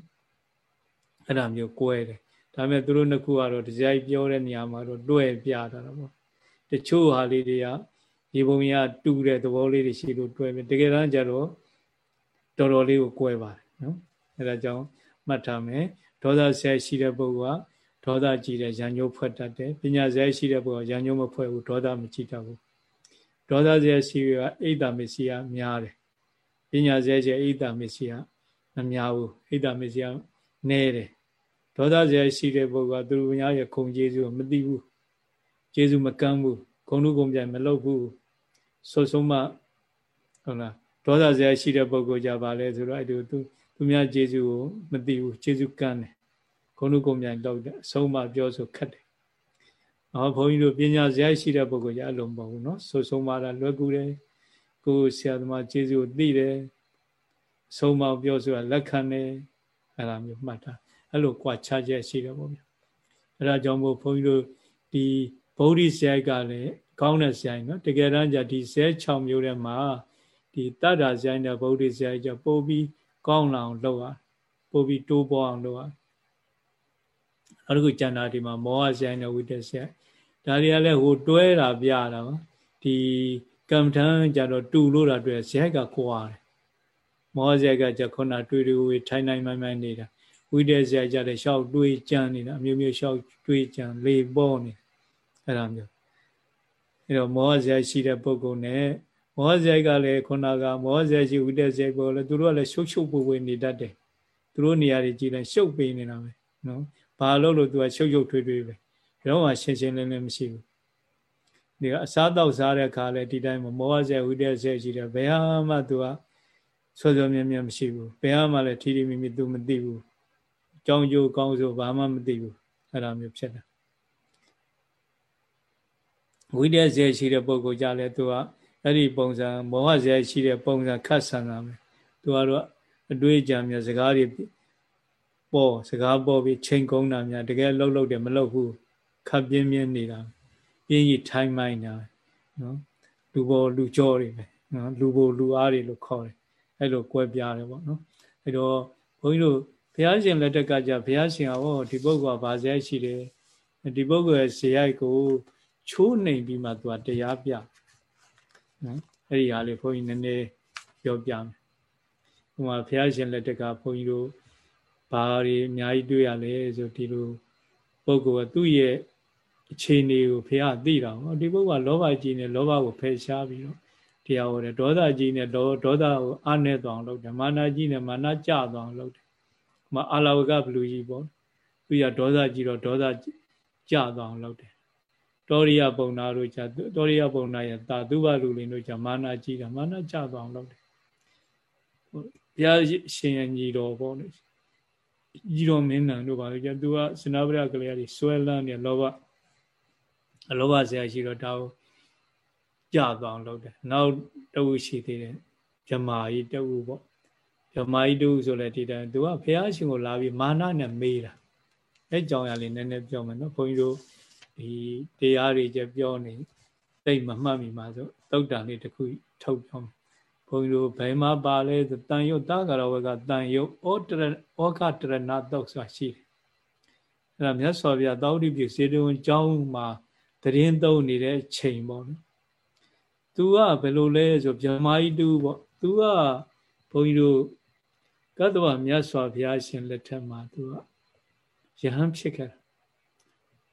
အဲ့ဒါမျိုးကွဲတယ်ဒါပေမဲ့သူတို့နှစ်ခုကတော့ဒီဇိုက်ပြောတဲ့နေရာမှာတော့တွဲပြတာတော့ပေါ့တချို့ဟာလေးတွေကဒီဘုံရတူတဲ့သဘောလေးတွေရှိလို့တွဲပြီတကယ်တမ်းကျတော့တော်တော်လေးကိုကွဲပါတယ်နော်အဲ့ဒါကြောင့်မှတ်ထားမယ် ဒေါသဆဲရှိတဲ့ပုဂ္ဂိုလ်ကဒေါသကြည့်တဲ့ရံညိုးဖွဲ့တတ်တယ်ပညာဆဲရှိတဲ့ပုဂ္ဂိုလ်ရံညိုးမဖွဲ့ဘူးဒေါသမကြည့်တတ်ဘူးဒေါသဆဲရှိကအိတ်တာမစ္စည်းကများတယ်ပညာဆဲရှိအိတ်တာမစ္စည်းကမများဘူးအိတ်တာမစ္စည်းကနည်းတယ်ဒေါသဆဲရှိတဲ့ပုဂ္ဂိုလ်ကသူတို့များရဲ့ခုံကျေးဇူးကိုမသိဘူးကျေးဇူးမကမ်းဘူးဂုဏ်လူဂုဏ်ပြိုင်မလုပ်ဘူးဆွဆုံးမဟုတ်လားဒေါသဆဲရှိတဲ့ပုဂ္ဂိုလ်ကြပါလဲဆိုတော့အဲ့ဒီသူ သူများကျေးဇူးကိုမသိဘူးကျေးဇူးကမ်းတယ်ဂုဏ်ကုံမြိုင်လောက်တယ်အဆုံးမပြောဆိုခတ်တယ်။အော်ဘုန်းကြီးတို့ပညာဇယရှိတဲ့ပုဂ္ဂိုလ်ရအလုံးမဟုတ်ဘူးနော်ဆိုဆုံးမတာလွယ်ကူတယ်ကိုဆရာသမားကျေးဇူးကိုသိတယ်အဆုံးမပြောဆိုတာလက်ခံတယ်အဲ့လိုမျိုးမှတ်တာအဲ့လိုကြွားချချက်ရှိတယ်ပေါ့ဗျာ။အဲ့ဒါကြောင့်မို့ဘုန်းကြီးတို့ဒီဗုဒ္ဓဆရာကလည်းကောင်းတဲ့ဆရာနော်တကယ်တမ်းကျဒီဆဲ6မျိုးထဲမှာဒီတတ္တာဆရာနဲ့ဗုဒ္ဓဆရာကျပို့ပြီး ကောင်းလာအောင်လုပ်ရပို့ပြီးတိုးပေါ်အောင်လုပ်ရနောက်တစ်ခုကျန်တာဒီမှာမောဟဆိုင်နဲ့ဝိတ္တဆိုင်ဒါတွေကလည်းဟိုတွဲတာပြတာပါဒီကမ္မထံကြတော့တူလို့တာတွေ့ဇက်ကခွာတယ်မောဟဇက်ကကြခုနတွေ့တွေ့ဝေထိုင်နိုင်မှန်မှန်နေတာဝိတ္တဆိုင်ကြတဲ့ရှောက်တွေးကြံနေတာအမျိုးမျိုးရှောက်တွေးကြံလေပေါ်နေအဲ့ဒါမျိုးအဲ့တော့မောဟဇက်ရှိတဲ့ပုဂ္ဂိုလ်နဲ့ မောဟဇက်ကလည်းခုနကမောဟဇက်ရှိဝိတ္တဇက်ပေါ်လဲသူတို့ကလည်းရှုပ်ရှုပ်ပွေပွေနေတတ်တယ်သူတို့နေရာတွေကြည့်လိုက်ရှုပ်ပေးနေတာပဲနော်ဘာလို့လို့သူကရှုပ်ရှုပ်ထွေးထွေးပဲတော့မှရှင်းရှင်းလင်းလင်းမရှိဘူးဒီကအစားတောက်စားတဲ့ခါလဲဒီတိုင်းမောဟဇက်ဝိတ္တဇက်ရှိတယ်ဘယ်ဟာမှသူကဆွဆွမြဲမြဲမရှိဘူးဘယ်ဟာမှလည်းထီထီမိမိသူမသိဘူးကြောင်းကျိုးကောင်းဆိုဘာမှမသိဘူးအဲ့လိုမျိုးဖြစ်တာဝိတ္တဇေရှိတဲ့ပုဂ္ဂိုလ်ကြလဲသူက အဲ့ဒီပုံစံမောဟဇေရှိတဲ့ပုံစံခတ်ဆန်တာပဲသူကတော့အတွေးကြံမြစကားတွေပေါ်စကားပေါ်ပြီးချိန်ကုန်းတာများတကယ်လှုပ်လှုပ်တယ်မလှုပ်ဘူးခပ်ပြင်းပြင်းနေတာပြင်းကြီးထိုင်းမိုင်းတာနော်လူပေါ်လူကြောတွေပဲနော်လူပေါ်လူအားတွေလို့ခေါ်တယ်အဲ့လိုကွဲပြားတယ်ပေါ့နော်အဲ့တော့ဘုန်းကြီးတို့ဘုရားရှင်လက်ထက်ကကြဘုရားရှင်ကဟောဒီပုဂ္ဂိုလ်ကဗာဇက်ရှိတယ်ဒီပုဂ္ဂိုလ်ရဲ့ဇေယိုက်ကိုချိုးနှိမ်ပြီးမှသူကတရားပြ နော်အဲ့ဒီဟာလေးဘုန်းကြီးနည်းနည်းပြောပြမယ်ဟိုမှာဘုရားရှင်လက်ထက်ကဘုန်းကြီးတို့ဘာတွေအများကြီးတွေ့ရလဲဆိုဒီလိုပုဂ္ဂိုလ်ကသူ့ရဲ့အခြေအနေကိုဘုရားသိတာဟောဒီပုဂ္ဂိုလ်ကလောဘကြီးနဲ့လောဘကိုဖယ်ရှားပြီးတော့တရားဟောတယ်ဒေါသကြီးနဲ့ဒေါသကိုအနဲ့သွားအောင်လုပ်တယ်မာနကြီးနဲ့မာနကြသွားအောင်လုပ်တယ်။မအာလဝကဘလူကြီးပေါ့သူရဒေါသကြီးတော့ဒေါသကြသွားအောင်လုပ်တယ်။ တောရိယပုံနာတို့ကြာတောရိယပုံနာရဲ့တာသူဘလူလင်တို့ကြာမာနာကြီးတာမာနာကြသွားအောင်လုပ်တယ်ဘုရားရှင်ရဲ့ညီတော်ပေါ့လေညီတော်မင်းနံတို့ပါလေကြာသူကစနဗရကလေးကြီးဆွဲလန်းနေလောဘအလောဘဆရာရှိတော့ဒါကိုကြသွားအောင်လုပ်တယ်နောက်တဝူရှိသေးတယ်ဇမာကြီးတဝူပေါ့ဇမာကြီးတဝူဆိုလဲဒီတန်သူကဘုရားရှင်ကိုလာပြီးမာနနဲ့မေးတာအဲကြောင်ရလေးနည်းနည်းပြောမယ်နော်ခွန်ကြီးတို့ ဒီတရားတွေကြပြောနေတိတ်မမှတ်မိပါဆိုတုတ်တန်လေးတစ်ခုထုတ်ပြောမယ်ဘုန်းကြီးတို့ဘယ်မှာပါလဲဆိုတန်ယုတ်တာကရဝကတန်ယုတ်ဩတရဩကတရဏတုတ်ဆိုတာရှိတယ်အဲ့ဒါမြတ်စွာဘုရားတောတိပြုစေတဝန်ကျောင်းမှာတရင်သုံးနေတဲ့ချိန်ပေါ့နော်သူကဘယ်လိုလဲဆိုဗြဟ္မာကြီးတူပေါ့သူကဘုန်းကြီးတို့ကတ္တဝမြတ်စွာဘုရားရှင်လက်ထက်မှာသူကယဟန်ဖြစ်ခဲ့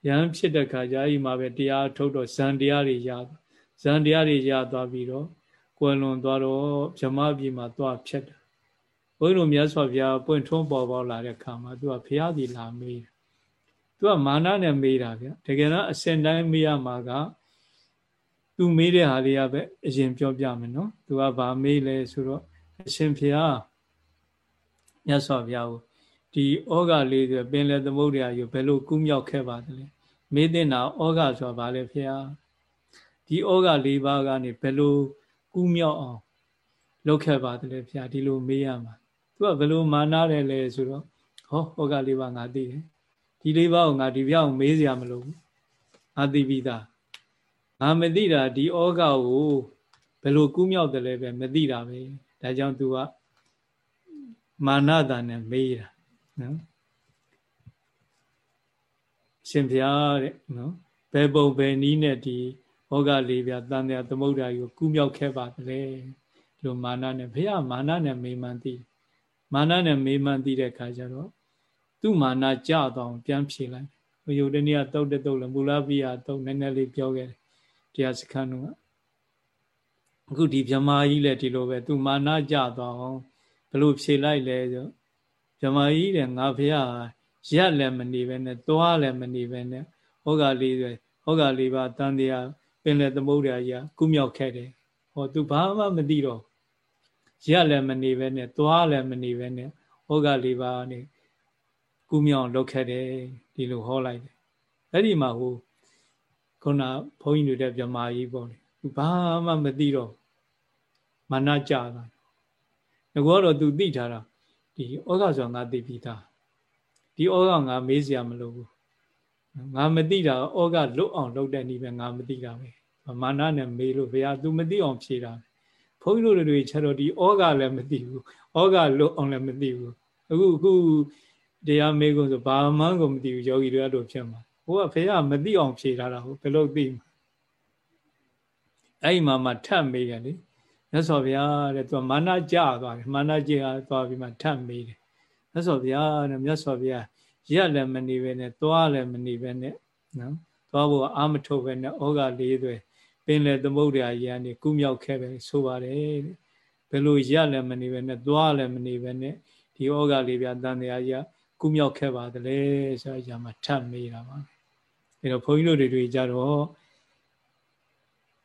ယဟန်ဖြစ်တဲ့ခါကျအဲ့မှာပဲတရားထုတ်တော့ဇန်တရားတွေရဇန်တရားတွေရသွားပြီးတော့ကွယ်လွန်သွားတော့ဗြဟ္မာပြည်မှာသွားဖြစ်တယ်ဘုန်းကြီးတို့မြတ်စွာဘုရားပွင့်ထွန်းပေါ်ပေါ်လာတဲ့ခါမှာသူကဘုရားကြီးလာမေးတယ်သူကမာနနဲ့မေးတာဗျတကယ်တော့အစင်တိုင်းမေးရမှာကသူမေးတဲ့ဟာလေးကပဲအရင်ပြောပြမယ်နော်သူကဗာမေးလဲဆိုတော့အရှင်ဖျားမြတ်စွာဘုရားကိုဒီဩဃလေးဆိုပင်လေသမုဒ္ဒရာယူဘယ်လိုကူးမြောက်ခဲ့ပါသလဲ မေးတဲ့နာဩဃဆိုတာဗာလဲဖျားဒီဩဃ၄ပါးကနေဘယ်လိုကူးမြောက်အောင်လုပ်ခဲ့ပါသလဲဖျားဒီလိုမေးရမှာသူကဘယ်လိုမာနာတယ်လဲဆိုတော့ဟောဩဃ၄ပါးငါသိတယ်ဒီ၄ပါးကိုငါဒီပြောင်းမေးစရာမလိုဘူးငါသိပြီးသားငါမသိတာဒီဩဃကိုဘယ်လိုကူးမြောက်တယ်လဲပဲမသိတာပဲဒါကြောင့် तू ကမာနတာနဲ့မေးတာနော် ရှင်ဖျားတဲ့နော်ဘယ်ပုံဘယ်နည်းနဲ့ဒီဩဃလေးပြတန်တဲ့သမုဒ္ဒရာကိုကူးမြောက်ခဲ့ပါတယ်ဒီလိုမာနနဲ့ဘုရားမာနနဲ့မေးမှန်းသိမာနနဲ့မေးမှန်းသိတဲ့အခါကျတော့သူ့မာနကြတော့ပြန်ဖြေလိုက်ဘုယုတ်တနည်းတုတ်တဲ့တုတ်လည်းမူလပိယတုတ်နည်းနည်းလေးပြောခဲ့တယ်တရားစခန်းတော့အခုဒီဗြဟ္မာကြီးလည်းဒီလိုပဲသူမာနကြသွားအောင်ဘလို့ဖြေလိုက်လဲဆိုဗြဟ္မာကြီးတဲ့ငါဖះ ရက်လည်းမနေပဲနဲ့သွားလည်းမနေပဲနဲ့ဟောကလေးဆိုဟောကလေးပါတန်တရားပင်လေသမုဒ္ဒရာကြီးကုမြောက်ခဲ့တယ်ဟောသူဘာမှမသိတော့ရက်လည်းမနေပဲနဲ့သွားလည်းမနေပဲနဲ့ဟောကလေးပါနေကုမြောက်လုပ်ခဲ့တယ်ဒီလိုဟောလိုက်တယ်အဲ့ဒီမှာဟိုခုနဘုန်းကြီးတွေတဲ့မြမာကြီးပေါ့လေသူဘာမှမသိတော့မာနကြတာငကောတော့သူသိထားတာဒီဩဃဆိုငါသိပြီးသား ဒီဩဃငါမေးစရာမလိုဘူးငါမသိတာဩဃလွတ်အောင်လုပ်တဲ့နည်းပဲငါမသိတာပဲမာနနဲ့မေးလို့ဘုရား तू မသိအောင်ဖြေတာဘုန်းကြီးတို့တွေချက်တော့ဒီဩဃလည်းမသိဘူးဩဃလွတ်အောင်လည်းမသိဘူးအခုအခုတရားမေးကုန်ဆိုဘာမှကိုမသိဘူးယောဂီတွေအဲ့လိုဖြစ်မှာဟိုကဖေကမသိအောင်ဖြေထားတာဟုတ်ဘယ်လိုသိမှာအဲ့ဒီမှာမှထပ်မေးတယ်လေမြတ်စွာဘုရားတဲ့သူကမာနကြသွားတယ်မာနကြသွားပြီးမှထပ်မေးတယ် မြတ်စွာဘုရားတဲ့မြတ်စွာဘုရားရက်လည်းမနေပဲနဲ့သွားလည်းမနေပဲနဲ့နော်သွားဖို့အာမထုတ်ပဲနဲ့ဩဃလေးတွေပင်လေသမုဒ္ဒရာကြီးကနေကုမြောက်ခဲ့ပဲဆိုပါတယ်ဘယ်လိုရက်လည်းမနေပဲနဲ့သွားလည်းမနေပဲနဲ့ဒီဩဃလေးပြတန်တရားကြီးကုမြောက်ခဲ့ပါတယ်ဆိုတဲ့အရာမှာထပ်မေးတာပါအဲတော့ဘုန်းကြီးတို့တွေကြတော့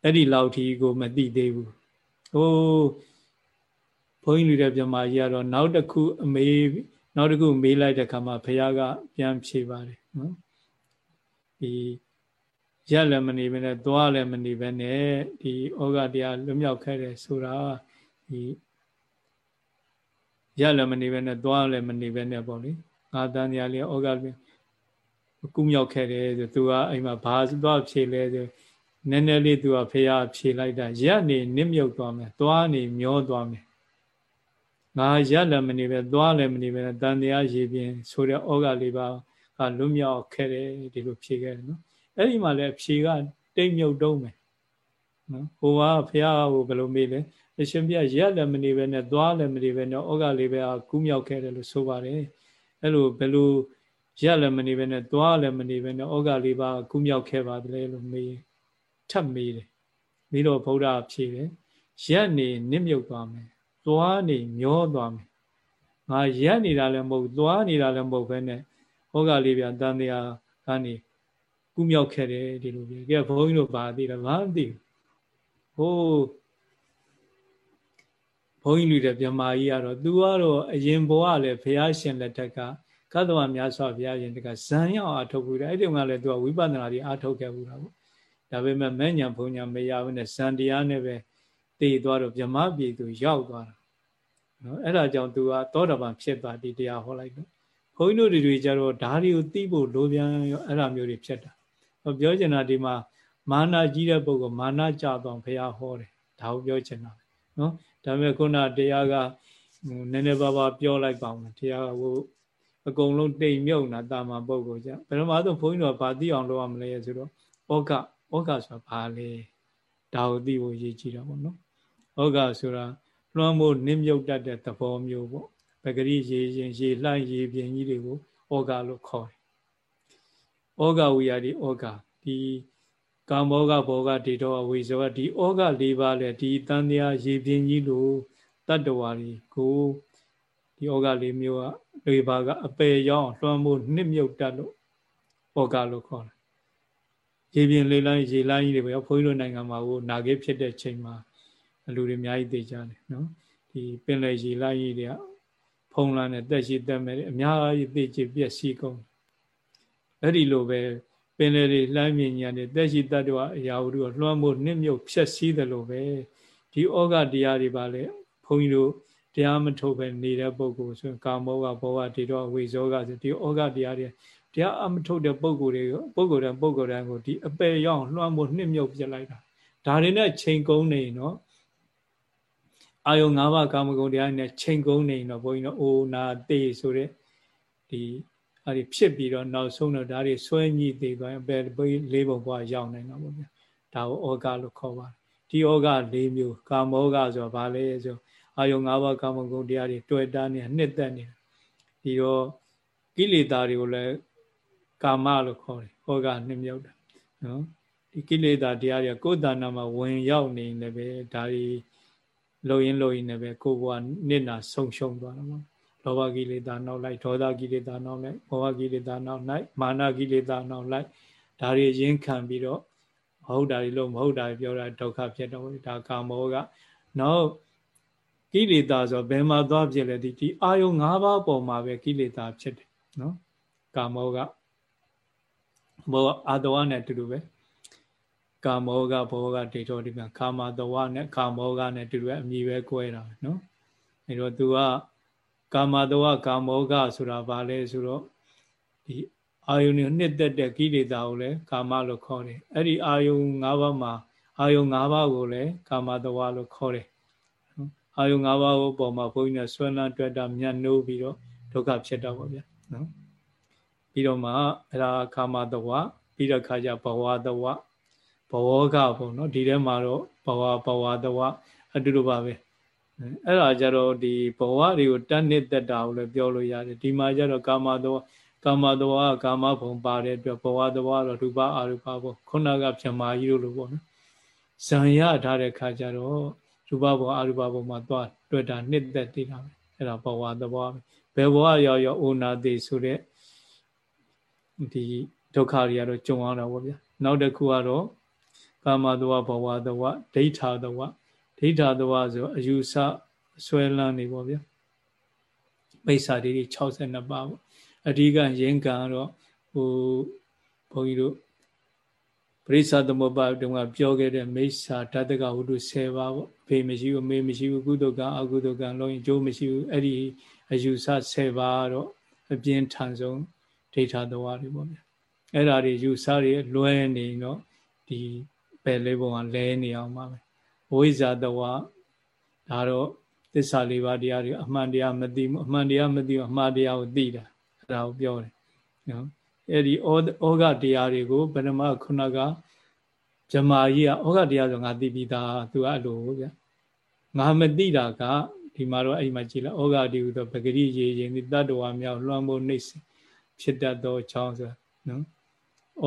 အဲ့ဒီလောက်ထီကိုမသိသေးဘူးဟိုဘုန်းကြီးတွေတဲ့ပြမကြီးကတော့နောက်တစ်ခုအမေး နောက်တစ်ခုမေးလိုက်တဲ့ခါမှာဘုရားကပြန်ဖြေပါတယ်နော်ဒီရက်လည်းမနေဘဲနဲ့သွားလည်းမနေဘဲနဲ့ဒီဩဃတရားလွတ်မြောက်ခဲ့တယ်ဆိုတာဒီရက်လည်းမနေဘဲနဲ့သွားလည်းမနေဘဲနဲ့ပေါ့လေငါတန်တရားလေးဩဃကုမြောက်ခဲ့တယ်ဆိုသူကအိမ်မှာဘာသွားဖြေလဲဆိုနည်းနည်းလေးသူကဖေရဖြေလိုက်တာရက်နေနစ်မြုပ်သွားမယ်သွားနေမျောသွားမယ် ငါရက်လည်းမနေပဲသွားလည်းမနေပဲတန်တရားရေပြင်ဆိုတဲ့ဩဃလေးပါကလွတ်မြောက်ခဲ့တယ်ဒီလိုဖြေခဲ့တယ်နော်အဲ့ဒီမှာလည်းဖြေကတိတ်မြုပ်တုံးမယ်နော်ဟိုကဖះကိုဘယ်လိုမေးလဲအရှင်ပြရက်လည်းမနေပဲနဲ့သွားလည်းမနေပဲနဲ့ဩဃလေးပဲကူးမြောက်ခဲ့တယ်လို့ဆိုပါတယ်အဲ့လိုဘယ်လိုရက်လည်းမနေပဲနဲ့သွားလည်းမနေပဲနဲ့ဩဃလေးပါကူးမြောက်ခဲ့ပါတယ်လို့မေးထပ်မေးတယ်ပြီးတော့ဗုဒ္ဓဖြေတယ်ရက်နေနစ်မြုပ်သွားမယ် သွားနေမျောသွားမယ်ငါရက်နေတာလည်းမဟုတ်သွားနေတာလည်းမဟုတ်ဘဲနဲ့ဟောကလေးပြန်တန်တရားကနေကူးမြောက်ခဲ့တယ်ဒီလိုပြောကြဘုန်းကြီးတို့ဘာသိလဲဘာမသိဘူးဟိုးဘုန်းကြီးလူတဲ့မြမာကြီးကတော့သူကတော့အရင်ဘဝလည်းဘုရားရှင်လက်ထက်ကကသဝမြတ်စွာဘုရားရှင်တကဇံရောက်အထုတ်ဘူးတယ်အဲ့ဒီကလည်းသူကဝိပဿနာတွေအထုတ်ခဲ့ဘူးတာပေါ့ဒါပေမဲ့မဲ့ညာဘုံညာမရဘူးနဲ့ဇန်တရားနဲ့ပဲ တည်သွားတော့ဗြဟ္မပြည်သူရောက်သွားတာနော်အဲ့ဒါကြောင့်သူကသောတာပန်ဖြစ်သွားဒီတရားဟောလိုက်တော့ဘုန်းကြီးတို့တွေကြတော့ဓာရီကိုသိဖို့လိုပြန်ရောအဲ့ဒါမျိုးတွေဖြစ်တာပြောချင်တာဒီမှာမာနကြီးတဲ့ပုဂ္ဂိုလ်မာနကြတော့ဘုရားဟောတယ်ဒါကိုပြောချင်တာနော်ဒါပေမဲ့ခုနတရားကနည်းနည်းပါးပါးပြောလိုက်ပါဦးတရားကဟိုအကုန်လုံးတိမ်မြုပ်တာတာမန်ပုဂ္ဂိုလ်ကြဘယ်တော့မှတော့ဘုန်းကြီးတို့ကဘာသိအောင်လုပ်ရမလဲဆိုတော့ဩကဩဃဆိုတာဘာလဲဒါကိုသိဖို့ရည်ကြည်တာပေါ့နော် ဩဃဆိုတာလွှမ်းမိုးနစ်မြုပ်တတ်တဲ့သဘောမျိုးပေါ့ပဂရိရေရင်ရေလှရေပြင်ကြီးတွေကိုဩဃလို့ခေါ်တယ်ဩဃဝိယာဒီဩဃဒီကာမောဃဘောဃဒေတောဝိဇောဒီဩဃ၄ပါးလဲဒီတန်တရားရေပြင်ကြီးလို့တတ္တဝါတွေကိုဒီဩဃ၄မျိုးက၄ပါးကအပေရောက်လွှမ်းမိုးနစ်မြုပ်တတ်လို့ဩဃလို့ခေါ်တယ်ရေပြင်လေလိုင်းရေလိုင်းကြီးတွေပဲဘုန်းကြီးတို့နိုင်ငံမှာဟိုနာဂေးဖြစ်တဲ့ချိန်မှာ လူတွေအများကြီးသိကြတယ်နော်ဒီပင်လယ်ရေလိုင်းကြီးတွေကဖုံးလာတဲ့တက်ရှိတက်မဲ့အများကြီးသိချပြက်စီကုန်အဲ့ဒီလိုပဲပင်လယ်တွေလှမ်းမြင်ညာတဲ့တက်ရှိတတ္တဝအရာဝတ္ထုကိုလွှမ်းမိုးနှိမ့်မြုပ်ဖြက်စီးတယ်လို့ပဲဒီဩဃတရားတွေပါလေဘုန်းကြီးတို့တရားမထုတ်ပဲနေတဲ့ပုဂ္ဂိုလ်ဆိုကာမောကဘောကဒီတော့ဝိဇောကဆိုဒီဩဃတရားတွေတရားအမထုတ်တဲ့ပုံကိုယ်တွေပုံကိုယ်တိုင်းပုံကိုယ်တိုင်းကိုဒီအပယ်ရောက်လွှမ်းမိုးနှစ်မြုပ်ပြလိုက်တာဒါတွေနဲ့ချိန်ကုန်းနေနော် အာယုံ၅ပါးကာမဂုဏ်တရားနဲ့ချိန်ကုန်းနေတော့ဘုန်းကြီးတို့အိုနာတေဆိုတဲ့ဒီအဲ့ဒီဖြစ်ပြီးတော့နောက်ဆုံးတော့ဒါတွေဆွဲညှိသေးသွားရင်ဘယ်လေးပုံပွားရောက်နိုင်တော့ဗောဗျာဒါကိုဩဃလို့ခေါ်ပါတယ်ဒီဩဃ၄မျိုးကာမောဃဆိုတော့ဗာလဲဆိုအာယုံ၅ပါးကာမဂုဏ်တရားတွေတွေ့တာနေနှစ်သက်နေဒီတော့ကိလေသာတွေကိုလည်းကာမလို့ခေါ်တယ်ဟောကနှစ်မြုပ်တာနော်ဒီကိလေသာတရားတွေကိုယ်တဏ္ဍာမှာဝင်ရောက်နေလည်းပဲဒါတွေ လုံရင်လုံရင်လည်းပဲကိုယ်ဘဝနစ်နာဆုံးရှုံးသွားတယ်ပေါ့လောဘကိလေသာနောက်လိုက်ဒေါသကိလေသာနောက်လိုက်မောဟကိလေသာနောက်လိုက်မာနကိလေသာနောက်လိုက်ဒါတွေရင်းခံပြီးတော့မဟုတ်တာတွေလို့မဟုတ်တာတွေပြောတာဒုက္ခဖြစ်တော့ဒါကာမောကနောက်ကိလေသာဆိုဘယ်မှာသွားဖြစ်လဲဒီဒီအာယုံ၅ပါးပေါ်မှာပဲကိလေသာဖြစ်တယ်နော်ကာမောကဘောအာတဝနဲ့အတူတူပဲ ကာမောကဘောကဒေထောဒီမှာကာမတဝနဲ့ကာမောကနဲ့အတူတူပဲအမြည်ပဲ꿰တာပဲနော်အဲတော့ तू ကကာမတဝကာမောကဆိုတာဘာလဲဆိုတော့ဒီအာယုန်နဲ့နှစ်သက်တဲ့ကိလေသာကိုလည်းကာမလို့ခေါ်တယ်အဲ့ဒီအာယုန်၅ပါးမှာအာယုန်၅ပါးကိုလည်းကာမတဝလို့ခေါ်တယ်အာယုန်၅ပါးကိုပေါ်မှာဘုန်းကြီးနဲ့ဆွမ်းလန်းတွေ့တာမြတ်နိုးပြီးတော့ဒုက္ခဖြစ်တော့ပါဗျာနော်ပြီးတော့မှအဲ့ဒါကာမတဝပြီးတော့ခါကျဘဝတဝ ဘဝကပေါ့နော်ဒီထဲမှာတော့ဘဝဘဝတဝအတူတူပါပဲအဲ့ဒါကြတော့ဒီဘဝတွေကိုတတ်နှစ်သက်တာကိုလည်းပြောလို့ရတယ်ဒီမှာကြတော့ကာမတဝကာမတဝကာမဘုံပါတဲ့အတွက်ဘဝတဝတော့ရူပအရူပဘုံခုနကပြမာကြီးတို့လိုပေါ့နော်ဇံရထားတဲ့ခါကျတော့ရူပဘုံအရူပဘုံမှာသွားတွေ့တာနှစ်သက်တည်တာပဲအဲ့ဒါဘဝတဝဘယ်ဘဝရောက်ရောက်အိုနာတိဆိုတဲ့ဒီဒုက္ခတွေကတော့ကြုံအောင်တော့ဗောဗျာနောက်တစ်ခုကတော့ ကာမတဝဘဝတဝဒိဋ္ဌာတဝဒိဋ္ဌာတဝဆိုအယူဆဆွဲလန်းနေဗောဗျာမိစ္ဆာတွေ62ပါးပေါ့အဓိကရင်းကံတော့ဟိုဘုန်းကြီးတို့ပရိစ္ဆသမုပ္ပါဒုံကပြောခဲ့တဲ့မိစ္ဆာတတ္တကဝုဒ္ဓ10ပါးပေါ့ဖေမရှိဘူးမေမရှိဘူးကုသကံအကုသကံလုံးရင်ကျိုးမရှိဘူးအဲ့ဒီအယူဆ10ပါးတော့အပြင်းထန်ဆုံးဒိဋ္ဌသဝါတွေပေါ့ဗျာအဲ့ဒါတွေယူဆတွေလွဲနေတော့ဒီ ပယ်လေးပုံကလဲနေအောင်ပါပဲဝိဇာတဝါဒါတော့သစ္စာလေးပါးတရားတွေအမှန်တရားမသိဘူးအမှန်တရားမသိဘူးအမှားတရားကိုသိတာအဲ့ဒါကိုပြောတယ်နော်အဲ့ဒီဩဃတရားတွေကိုဗရမခုနကဇမာကြီးကဩဃတရားဆိုငါသိပြီးသားသူကအဲ့လိုဗျငါမသိတာကဒီမှာတော့အဲ့မှာကြည့်လိုက်ဩဃတိဟုသောပဂရိရေရင်ဒီတတ္တဝါမြောက်လွှမ်းမိုးနှိမ့်ဖြစ်တတ်သောအကြောင်းဆိုနော်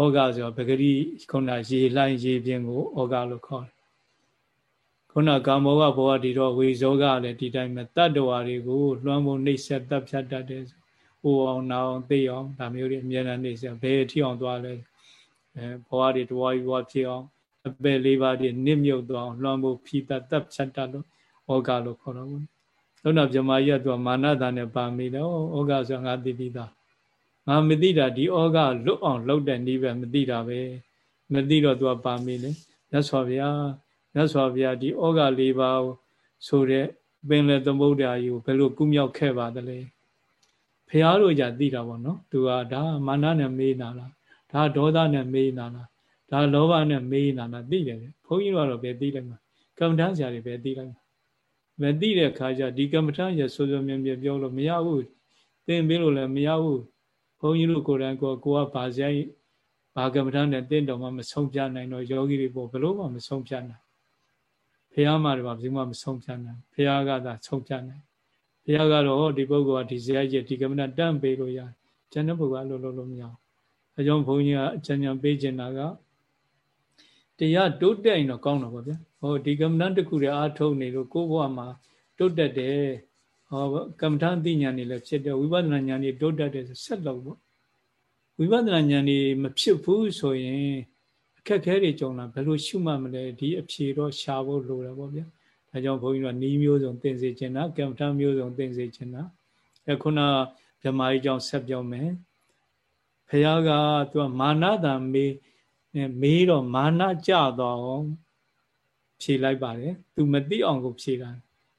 ဩဃဆိုပဂရိခုနရေလှိုင်းရေပြင်းကိုဩဃလို့ခေါ်တယ်ခုနကာမောကဘောဒီတော့ဝေဇောကလည်းဒီတိုင်းပဲတတ္တဝါတွေကိုလွှမ်းမိုးနှိမ့်ဆက်တပ်ဖြတ်တတ်တယ်ဆိုဟိုအောင်နာအောင်သိအောင်ဒါမျိုးတွေအများနဲ့နှိမ့်ဆက်ဘယ်ထိအောင်သွားလဲအဲဘောဒီတဝါယူဝါဖြစ်အောင်အပယ်လေးပါးတွေနစ်မြုပ်သွားအောင်လွှမ်းမိုးဖြီးတတ်တပ်ဖြတ်တတ်လို့ဩဃလို့ခေါ်တော့ဘူးလုံးတော့ဗြဟ္မာကြီးကသူကမာနတာနဲ့ပါမိတယ်ဩဃဆိုငါသိပြီးသား ငါမသိတာဒီဩဃလွတ်အောင်လုပ်တဲ့နည်းပဲမသိတာပဲမသိတော့သူကပါမိလေမြတ်စွာဘုရားမြတ်စွာဘုရားဒီဩဃ၄ပါးဆိုတဲ့ပင်လေသမုဒ္ဒရာကြီးကိုဘယ်လိုကုမြောက်ခဲ့ပါသလဲဖះတို့じゃသိတာပေါ့နော်သူကဒါမာနနဲ့မေးနာလားဒါဒေါသနဲ့မေးနာလားဒါလောဘနဲ့မေးနာလားသိတယ်ဘုန်းကြီးတို့ကတော့ပဲသိလိုက်မှာကမ္မဋ္ဌာန်းဆရာတွေပဲသိလိုက်မှာမသိတဲ့ခါကျဒီကမ္မဋ္ဌာန်းရဆိုဆိုမြဲမြဲပြောလို့မရဘူးသင်ပေးလို့လည်းမရဘူး ဘုန်းကြီးတို့ကိုယ်တိုင်ကိုကိုကဗာစရိုက်ဘာကမ္မဋ္ဌာန်းနဲ့တင့်တော်မှမဆုံးဖြတ်နိုင်တော့ယောဂီတွေပေါ့ဘလို့မှမဆုံးဖြတ်နိုင်ဖះမှာတော့ဘယ်သူမှမဆုံးဖြတ်နိုင်ဖះကသာဆုံးဖြတ်နိုင်ဖះကတော့ဒီပုဂ္ဂိုလ်ကဒီဇယကြီးဒီကမ္မဋ္ဌာန်းတန့်ပေးလို့ရတယ်ကျန်တဲ့ပုဂ္ဂိုလ်ကလို့လို့လို့မရဘူးအဲကြောင့်ဘုန်းကြီးကအချမ်းချမ်းပေးချင်တာကတရားတိုးတက်ရင်တော့ကောင်းတော့ဗောဗျာဟောဒီကမ္မဋ္ဌာန်းတစ်ခုတည်းအားထုတ်နေလို့ကိုယ့်ဘဝမှာတိုးတက်တယ် ဟောကမ္မဋ္ဌာန်းသိဉာဏ်တွေလည်းဖြစ်တယ်ဝိပဿနာဉာဏ်တွေတိုးတက်တယ်ဆိုဆက်လို့ပေါ့ဝိပဿနာဉာဏ်တွေမဖြစ်ဘူးဆိုရင်အခက်ခဲတွေကြုံလာဘယ်လိုရှုမှတ်မလဲဒီအဖြေတော့ရှာဖို့လိုတယ်ပေါ့ဗျာဒါကြောင့်ဘုန်းကြီးတို့နီးမျိုးစုံသင်စေချင်တာကမ္မဋ္ဌာန်းမျိုးစုံသင်စေချင်တာအခုနဗြဟ္မာကြီးကြောင့်ဆက်ပြောမယ်ဖះကသူကမာနတံမေးမေးတော့မာနကြတော့ဖြေလိုက်ပါတယ်သူမသိအောင်ကိုဖြေတာ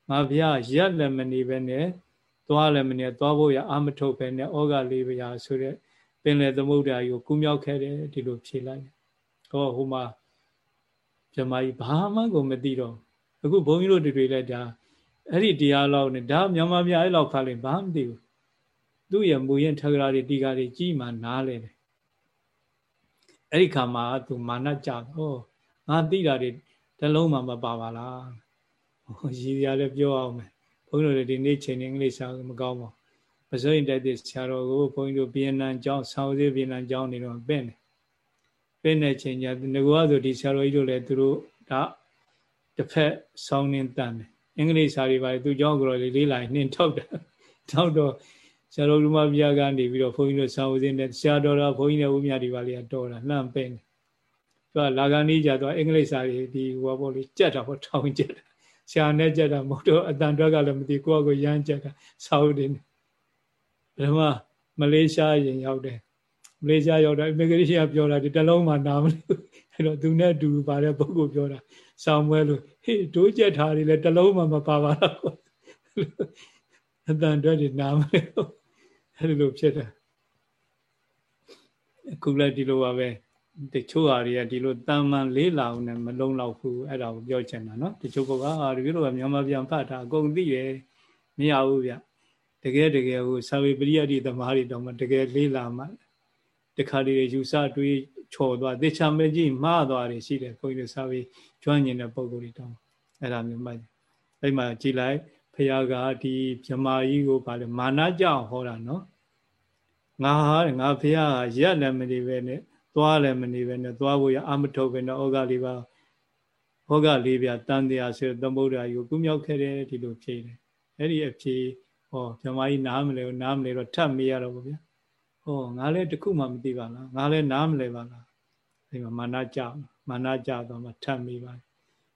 ငါဘုရားရက်လည်းမနေပဲနဲ့သွားလည်းမနေသွားဖို့ရအာမထုတ်ပဲနဲ့ဩဃလေးပါဆိုတဲ့ပင်လေသမုဒ္ဒရာကြီးကိုကူးမြောက်ခဲ့တယ်ဒီလိုဖြေလိုက်ဟောဟိုမှာမြမကြီးဘာမှကိုမသိတော့အခုဘုန်းကြီးတို့တွေလည်းဒါအဲ့ဒီတရားလောက်နဲ့ဒါမြန်မာပြအဲ့လောက်ဖတ်လိုက်ဘာမှမသိဘူးသူ့ရဲ့မူရင်ထဂရာတွေတီကာတွေကြီးမှနားလဲတယ်အဲ့ဒီခါမှာသူမာနကြတော့ငါသိတာတွေတလုံးမှမပါပါလားဟို ရည်ရလည်းပြောအောင်မယ်ဘုန်းကြီးတို့ဒီနေ့ချိန်နေအင်္ဂလိပ်စာမကောင်းပါဘူးမစိုးရင်တိုက်တဲ့ဆရာတော်ကိုဘုန်းကြီးတို့ဗီယက်နမ်ကျောင်းဆောင်းစည်းဗီယက်နမ်ကျောင်းနေတော့ပဲ့နေပဲ့နေချိန်ကျငကွာဆိုဒီဆရာတော်ကြီးတို့လည်းသူတို့ဒါတစ်ဖက်ဆောင်းနေတန်တယ်အင်္ဂလိပ်စာတွေပါသူကျောင်းကတော့လေးလေးလိုက်နှင်ထောက်တယ်ထောက်တော့ဆရာတော်လူမပြာကနေပြီးတော့ဘုန်းကြီးတို့ဆောင်းစည်းနဲ့ဆရာတော်ကဘုန်းကြီးနဲ့ဦးမြတ်ဒီပါလေးကတော်တာလှမ်းပဲ့နေသူကလာကန်ကြီးကြတော့အင်္ဂလိပ်စာတွေဒီဟိုဘောလေးကြက်တာပေါ့ထောင်ကြက်တာ ဆရာနဲ့ကြက်တာမဟုတ်တော့အတန်တွက်ကလည်းမသိကိုယ့်ကိုရမ်းကြက်တာစာအုပ်တွေနဲ့ဘယ်မှာမလေးရှားရင်ရောက်တယ်မလေးရှားရောက်တော့အမေရိကန်ပြောတာဒီတလုံးမှနားမလို့အဲ့တော့သူနဲ့အတူပါတဲ့ပုဂ္ဂိုလ်ပြောတာဆောင်းပွဲလို့ဟေးဒိုးကြက်ထားတယ်လေတလုံးမှမပါပါတော့အတန်တွက်တွေနားမလို့အဲ့လိုဖြစ်တယ်အခုလည်းဒီလိုပါပဲ တချို့ဟာတွေကဒီလိုတန်မှန်လေးလာအောင်နဲ့မလုံလောက်ဘူးအဲ့ဒါကိုပြောချင်တာနော်တချို့ကဟာဒီလိုပဲမြန်မာပြန်ဖတ်တာအကုန်သိရမရဘူးဗျတကယ်တကယ်ဟိုစာပေပရိယတ်ဒီသမားတွေတော့မှတကယ်လေးလာမှတခါတည်းယူဆတွေးချော်သွားသေချာမကြည့်မှားသွားတယ်ရှိတယ်ခွင်တို့စာပေကျွမ်းကျင်တဲ့ပုံကိုယ်တွေတောင်းအဲ့ဒါမျိုးမှတ်အဲ့မှာကြည်လိုက်ဖះကဒီမြမာကြီးကိုဗာလေမာနကြောင့်ဟောတာနော်ငါဟာငါဖះရက်လည်းမနေပဲနဲ့ သွားလည်းမနေပဲနဲ့သွားဖို့ရအမထုတ်ပဲနဲ့ဩဃလေးပါဩဃလေးပြတန်တရားဆိုသမုဒ္ဒရာကိုကုမြောက်ခဲ့တယ်ဒီလိုဖြေတယ်အဲ့ဒီအဖြေဟောမြမကြီးနားမလဲနားမလဲတော့ထပ်မေးရတော့ဗောဗျာဟောငါလည်းတခုမှမသိပါလားငါလည်းနားမလဲပါလားဒီမှာမာနကြမာနကြတော့မှထပ်မေးပါ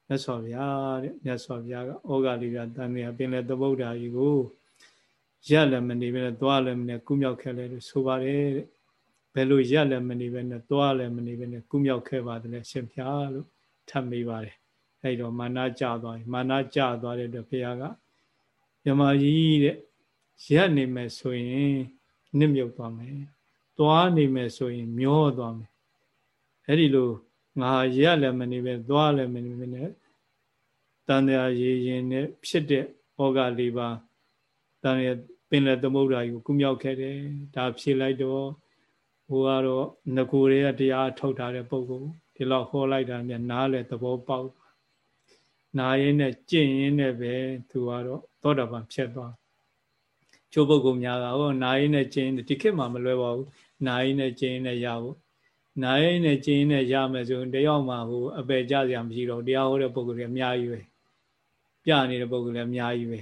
မြတ်စွာဘုရားတဲ့မြတ်စွာဘုရားကဩဃလေးပြတန်တရားပင်လေသမုဒ္ဒရာကြီးကိုရက်လည်းမနေပဲနဲ့သွားလည်းမနေကုမြောက်ခဲ့လဲလို့ဆိုပါတယ်တဲ့ ဘယ်လိုရက်လည်းမနေပဲနဲ့သွားလည်းမနေပဲနဲ့ကုမြောက်ခဲ့ပါတယ်လဲရှင်ဖျားလို့ထပ်မိပါတယ်အဲ့တော့မာနကြသွားပြီမာနကြသွားတဲ့အတွက်ဘုရားကမြမကြီးတဲ့ရက်နေမယ်ဆိုရင်နစ်မြုပ်သွားမယ်သွားနေမယ်ဆိုရင် မျောသွားမယ်အဲ့ဒီလိုငါရက်လည်းမနေပဲသွားလည်းမနေပဲနဲ့တန်တရားရည်ရင်နဲ့ဖြစ်တဲ့ဩဃလေးပါတန်ရပင်လယ်သမုဒ္ဒရာကြီးကိုကုမြောက်ခဲ့တယ်ဒါဖြေလိုက်တော့ ဟိုကတော့ငကိုရေကတရားထုတ်ထားတဲ့ပုဂ္ဂိုလ်ဒီလောက်ဟောလိုက်တာမြနားလေသဘောပေါက်နာရင်းနဲ့ကြင့်ရင်းနဲ့ပဲသူကတော့သောတာပန်ဖြစ်သွားချိုးပုဂ္ဂိုလ်များကဟောနာရင်းနဲ့ကြင့်ဒီခေတ်မှာမလွယ်ပါဘူးနာရင်းနဲ့ကြင့်နဲ့ရဖို့နာရင်းနဲ့ကြင့်နဲ့ရမယ်ဆိုရင်တယောက်မှဟိုအပယ်ကြစရာမရှိတော့တရားဟောတဲ့ပုဂ္ဂိုလ်တွေအများကြီးပဲပြနေတဲ့ပုဂ္ဂိုလ်တွေအများကြီးပဲ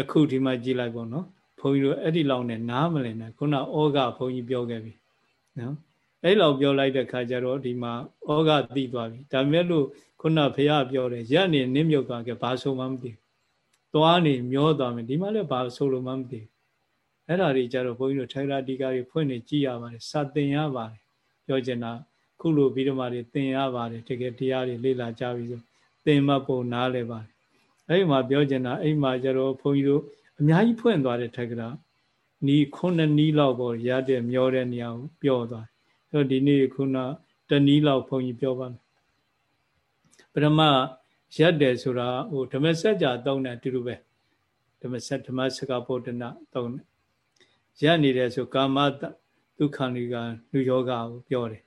အခုဒီမှာကြည့်လိုက်ပေါ့နော် ဘုန်းကြီးတို့အဲ့ဒီလောက်နဲ့နားမလည်နဲ့ခုနဩဃဘုန်းကြီးပြောခဲ့ပြီနော်အဲ့လောက်ပြောလိုက်တဲ့ခါကျတော့ဒီမှာဩဃသိသွားပြီဒါမဲ့လို့ခုနဖះပြောတယ်ရက်နေနင်းမြုပ်သွားခဲ့ဘာဆိုမှမသိဘူးသွားနေမျောသွားမယ်ဒီမှာလည်းဘာဆိုလို့မှမသိဘူးအဲ့ဒါတွေကြတော့ဘုန်းကြီးတို့ထေရတိကာတွေဖွင့်နေကြည့်ရပါတယ်စသင်ရပါတယ်ပြောချင်တာခုလိုပြီးတော့မှတွေသင်ရပါတယ်တကယ်တရားတွေလေ့လာကြပြီဆိုသင်မှပုံနားလဲပါတယ်အဲ့ဒီမှာပြောချင်တာအဲ့မှာကျတော့ဘုန်းကြီးတို့ အများကြီးဖွင့်သွားတဲ့ထက်ကရာနီးခုနှစ်နီးလောက်ပေါ့ရတဲ့မျောတဲ့နေရာကိုပြောသွားတယ်အဲ့တော့ဒီနေ့ခုနတနီးလောက်ဘုန်းကြီးပြောပါမယ်ပရမရက်တယ်ဆိုတာဟိုဓမ္မစကြာတောင်းတဲ့အတူတူပဲဓမ္မစဓမ္မစကဗုဒ္ဓနာတောင်းတယ်ရက်နေတယ်ဆိုကာမဒုက္ခဏိကလူယောဂကိုပြောတယ်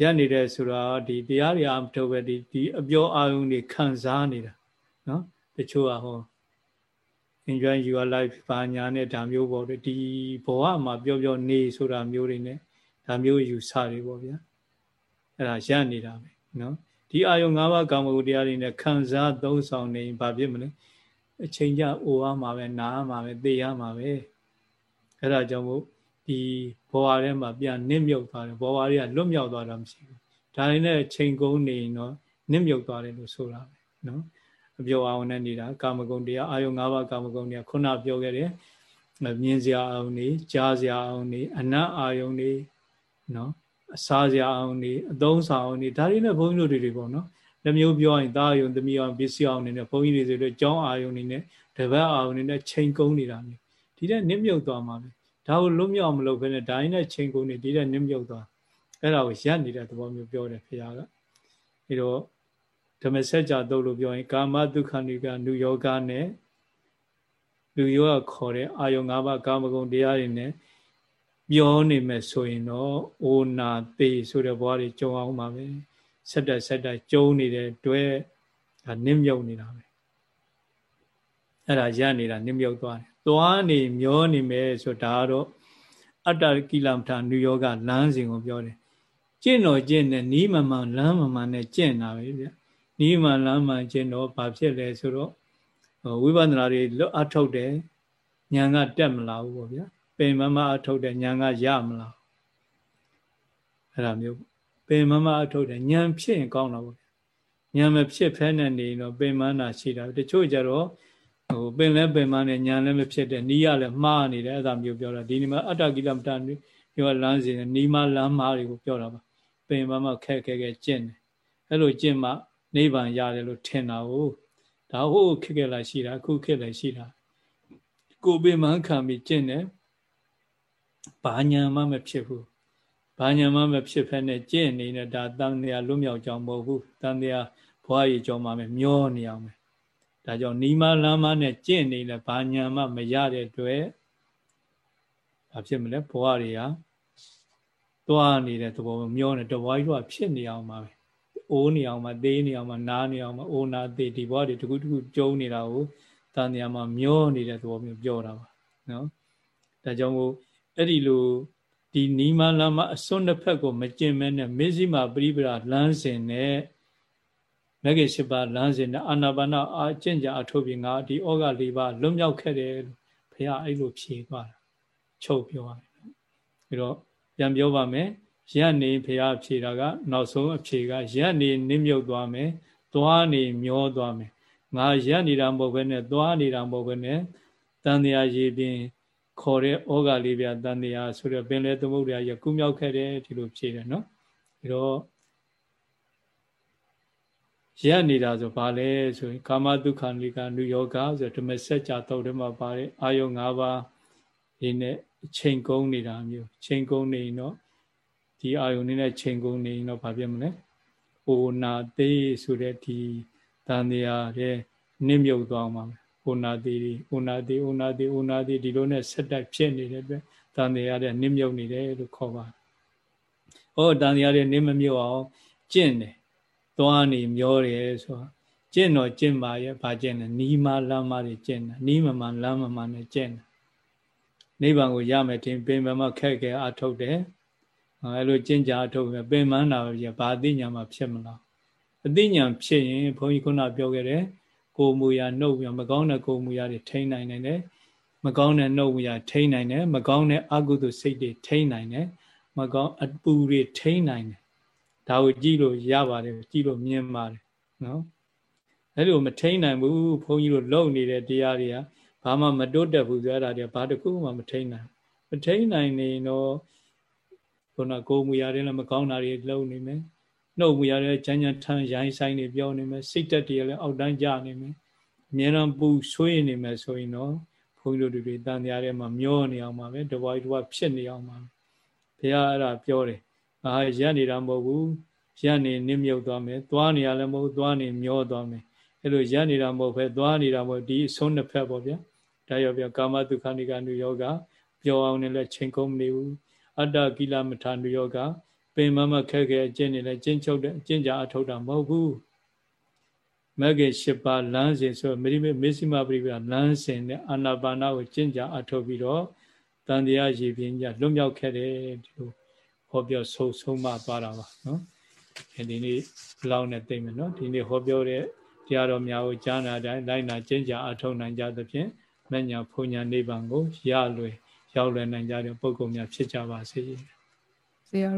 ရက်နေတယ်ဆိုတာဒီတရားတွေအမထုတ်ပဲဒီဒီအပြောအာယုန်တွေခံစားနေတာနော်တချို့ကဟော enjoy your life ဘာညာနဲ့ဒါမျိုးပေါ့ဒီဘဝမှာပြောပြောနေဆိုတာမျိုးတွေနဲ့ဒါမျိုးယူဆတွေပေါ့ဗျာအဲ့ဒါရက်နေတာပဲနော်ဒီအာယုံ၅ပါးကာမဂုဏ်တရားတွေနဲ့ခံစားသုံးဆောင်နေဘာဖြစ်မလဲအချိန်ကြအိုရမှာပဲနားမှာပဲသိရမှာပဲအဲ့ဒါကြောင့်မို့ဒီဘဝထဲမှာပြန်နစ်မြုပ်သွားတယ်ဘဝတွေကလွတ်မြောက်သွားတာမရှိဘူးဒါတွေနဲ့ချိန်ကုန်နေရင်တော့နစ်မြုပ်သွားတယ်လို့ဆိုတာပဲနော် အပြောအောင်နဲ့နေတာကာမဂုဏ်တရားအာယုံ၅ပါးကာမဂုဏ်တရားခုနပြောခဲ့တယ်မြင်စရာအောင်နေကြားစရာအောင်နေအနတ်အာယုံနေနော်အစားစရာအောင်နေအသုံးဆောင်အောင်နေဒါတွေနဲ့ဘုန်းကြီးတို့တွေပေါ့နော်လက်မျိုးပြောရင်တာယုံသမီးအောင်ပစ္စည်းအောင်နေနဲ့ဘုန်းကြီးတွေဆိုတော့ကြောင်းအာယုံနေနဲ့တပတ်အာယုံနေနဲ့ချိန်ကုန်နေတာမျိုးဒီတဲ့နစ်မြုပ်သွားမှာပဲဒါကိုလွတ်မြောက်မလုပ်ဘဲနဲ့ဒါရင်းနဲ့ချိန်ကုန်နေဒီတဲ့နစ်မြုပ်သွားအဲ့ဒါကိုရပ်နေတဲ့သဘောမျိုးပြောတယ်ဖေကအဲတော့ ဓမ္မစကြာတုတ်လို့ပြောရင်ကာမဒုက္ခနိကနုယောဂနဲ့လူယောဂခေါ်တဲ့အာယုံ၅ပါးကာမဂုဏ်တရားတွေနဲ့ပြောနေမယ်ဆိုရင်တော့အိုနာသေးဆိုတဲ့ဘဝတွေကြုံအောင်ပါပဲဆက်တက်ဆက်တက်ကျုံနေတဲ့တွဲဒါနစ်မြုပ်နေတာပဲအဲ့ဒါရနေတာနစ်မြုပ်သွားတယ်သွားနေမျောနေမယ်ဆိုဒါကတော့အတ္တကိလမထာနုယောဂလမ်းစဉ်ကိုပြောတယ်ကျင့်တော်ကျင့်တဲ့နီးမမှန်လမ်းမမှန်နဲ့ကျင့်တာပဲဗျ နီးမှန်လမ်းမှန်ကျင့်တော့ဘာဖြစ်လဲဆိုတော့ဝိပဿနာတွေလွတ်အထုတ်တယ်ဉာဏ်ကတက်မလာဘူးပေါ့ဗျာပင်မမအထုတ်တဲ့ဉာဏ်ကရမလားအဲ့ဒါမျိုးပင်မမအထုတ်တဲ့ဉာဏ်ဖြစ်ရင်ကောင်းတာပေါ့ဉာဏ်မဖြစ်ဖဲနဲ့နေတော့ပင်မနာရှိတာတချို့ကြတော့ဟိုပင်လဲပင်မနဲ့ဉာဏ်လည်းမဖြစ်တဲ့နီးရလည်းမှားနေတယ်အဲ့ဒါမျိုးပြောတာဒီနေ့မှာအတ္တကိလမတမျိုးလမ်းစဉ်နီးမလမ်းမားတွေကိုပြောတာပါပင်မမခက်ခဲခဲကျင့်တယ်အဲ့လိုကျင့်မှ နိဗ္ဗာန်ရတယ်လို့ထင်တာဟုတ်ဒါဟုတ်ခက်ခဲလာရှိတာအခုခက်လည်းရှိတာကိုပင်မခံပြီးကျင့်တယ်ဘာညာမှမဖြစ်ဘူးဘာညာမှမဖြစ်ဖက်နဲ့ကျင့်နေတဲ့ဒါတန်တရားလွတ်မြောက်ကြောင်းမဟုတ်ဘူးတန်တရားဘွားရီကြောင်းမှမျောနေအောင်ပဲဒါကြောင့်နီမလမ်းမနဲ့ကျင့်နေလဲဘာညာမှမရတဲ့အတွက်ဘာဖြစ်မလဲဘွားတွေကသွားနေတဲ့သဘောမျောနေတဘွားကြီးတို့ကဖြစ်နေအောင်ပါပဲ အိုးနေအောင်မှသေးနေအောင်မှနားနေအောင်မှအိုးနာသေးဒီဘွားတွေတခုတခုကျုံနေတာကိုတန်တရားမှမျောနေတဲ့သဘောမျိုးပြောတာပါနော်ဒါကြောင့်မို့အဲ့ဒီလိုဒီနီမလမ်းမအစွန်းတစ်ဖက်ကိုမကျင်မဲနဲ့မေဇိမာပရိပရာလမ်းစဉ်နဲ့မဂ္ဂင်၈ပါးလမ်းစဉ်နဲ့အာနာပါနအာကျင့်ကြအထုတ်ပြီးငါဒီဩဃ၄ပါးလွတ်မြောက်ခဲ့တယ်လို့ဘုရားအဲ့လိုဖြေသွားတာချုပ်ပြောရတယ်ပြီးတော့ပြန်ပြောပါမယ် ရက်နေဘုရားဖြေတာက နောက်ဆုံးအဖြေကရက်နေနစ်မြုပ်သွားမယ်သွားနေမျောသွားမယ်ငါရက်နေတာမဟုတ်ဘဲနဲ့သွားနေတာမဟုတ်ဘဲနဲ့တန်တရားရေပြင်ခေါ်တဲ့ဩဃလေးပြတန်တရားဆိုတော့ပင်လေသမုဒ္ဒရာရကုမြောက်ခဲ့တယ်ဒီလိုဖြေတယ်နော်အဲတော့ရက်နေတာဆိုဘာလဲဆိုရင်ကာမဒုက္ခနိကနုယောဂဆိုဓမ္မစကြာတော့တယ်မှာပါတယ်အာယုံ၅ပါးဒီနဲ့ချိန်ကုန်းနေတာမျိုးချိန်ကုန်းနေတော့ ဒီအာယုံနဲ့ချိန်ကုန်းနေတော့ဘာဖြစ်မလဲ။အိုနာသေးဆိုတဲ့ဒီတန်တရားတဲ့နစ်မြုပ်သွားမှာအိုနာသေးဒီအိုနာသေးအိုနာသေးအိုနာသေးဒီလိုနဲ့ဆက်တိုက်ဖြစ်နေတဲ့အတွက်တန်တရားတဲ့နစ်မြုပ်နေတယ်လို့ခေါ်ပါတယ်။ဟောတန်တရားတဲ့နစ်မမြုပ်အောင်ကျင့်တယ်။သွားနေမျောတယ်ဆိုတာကျင့်တော့ကျင့်ပါရဲ့ဘာကျင့်လဲနီးမလမ်းမတွေကျင့်တာနီးမမှန်လမ်းမမှန်နဲ့ကျင့်တာနိဗ္ဗာန်ကိုရမယ်တင်ပင်မမခက်ခဲအထုတ်တယ် အဲလိုကျင့်ကြအထုတ်ပဲပင်မနာပဲဘာအသိဉာဏ်မှဖြစ်မလားအသိဉာဏ်ဖြစ်ရင်ဘုန်းကြီးခုနပြောခဲ့တယ်ကိုမူရနှုတ်ပြမကောင်းတဲ့ကိုမူရတွေထိန်းနိုင်နိုင်တယ်မကောင်းတဲ့နှုတ်မူရထိန်းနိုင်တယ်မကောင်းတဲ့အကုသိုလ်စိတ်တွေထိန်းနိုင်တယ်မကောင်းအပူတွေထိန်းနိုင်တယ်ဒါကိုကြည့်လို့ရပါတယ်ကြည့်လို့မြင်ပါတယ်နော်အဲ့လိုမထိန်းနိုင်ဘူးဘုန်းကြီးတို့လုံနေတဲ့တရားတွေကဘာမှမတိုးတက်ဘူးဆိုအဲ့ဒါတွေဘာတစ်ခုမှမထိန်နိုင်မထိန်နိုင်နေတော့ ခုနကိုယ်မူရတဲ့လည်းမကောင်းတာတွေလုံနေမယ်နှုတ်မူရတဲ့ကြမ်းကြမ်းထမ်းရိုင်းဆိုင်တွေပြောနေမယ်စိတ်တက်တွေလည်းအောက်တန်းကြနေမယ်အများအားပူဆွေးနေမယ်ဆိုရင်တော့ဘုန်းကြီးတို့တွေတန်တရားထဲမှာမျောနေအောင်ပါပဲတပွားတပွားဖြစ်နေအောင်ပါဘုရားအဲ့ဒါပြောတယ်အာရက်နေတာမဟုတ်ဘူးရက်နေနစ်မြုပ်သွားမယ်သွားနေရလည်းမဟုတ်သွားနေမျောသွားမယ်အဲ့လိုရက်နေတာမဟုတ်ပဲသွားနေတာမဟုတ်ဒီအဆုံးနှစ်ဖက်ပေါ့ဗျာဒါရောပြကာမတုခဏိကနုယောဂပြောအောင်နဲ့လည်းချိန်ကုန်မနေဘူး အတ္တကိလမထာနုယောဂပင်မမခက်ခဲအကျင့်နေလည်းကျင့်ချုပ်တဲ့အကျင့်ကြအထောက်တာမဟုတ်ဘူးမဂ္ဂင်၈ပါးလမ်းစဉ်ဆိုမိမိမေစိမပရိပလမ်းစဉ်နဲ့အာနာပါနာကိုကျင့်ကြအထောက်ပြီးတော့တန်တရားရည်ပြင်းကြလွတ်မြောက်ခဲ့တယ်ဒီလိုဟောပြောဆုံးဆုံးမသွားတာပါနော်အဲဒီနေ့ဘလောက်နဲ့သိမ့်မယ်နော်ဒီနေ့ဟောပြောတဲ့တရားတော်များကိုကြားနာတိုင်းလိုက်နာကျင့်ကြအထောက်နိုင်ကြသဖြင့်မညာဖုန်ညာနိဗ္ဗာန်ကိုရလွယ် ရောက်လွယ်နိုင်ကြတဲ့ပုဂ္ဂိုလ်များဖြစ်ကြပါစေ။ဆရာ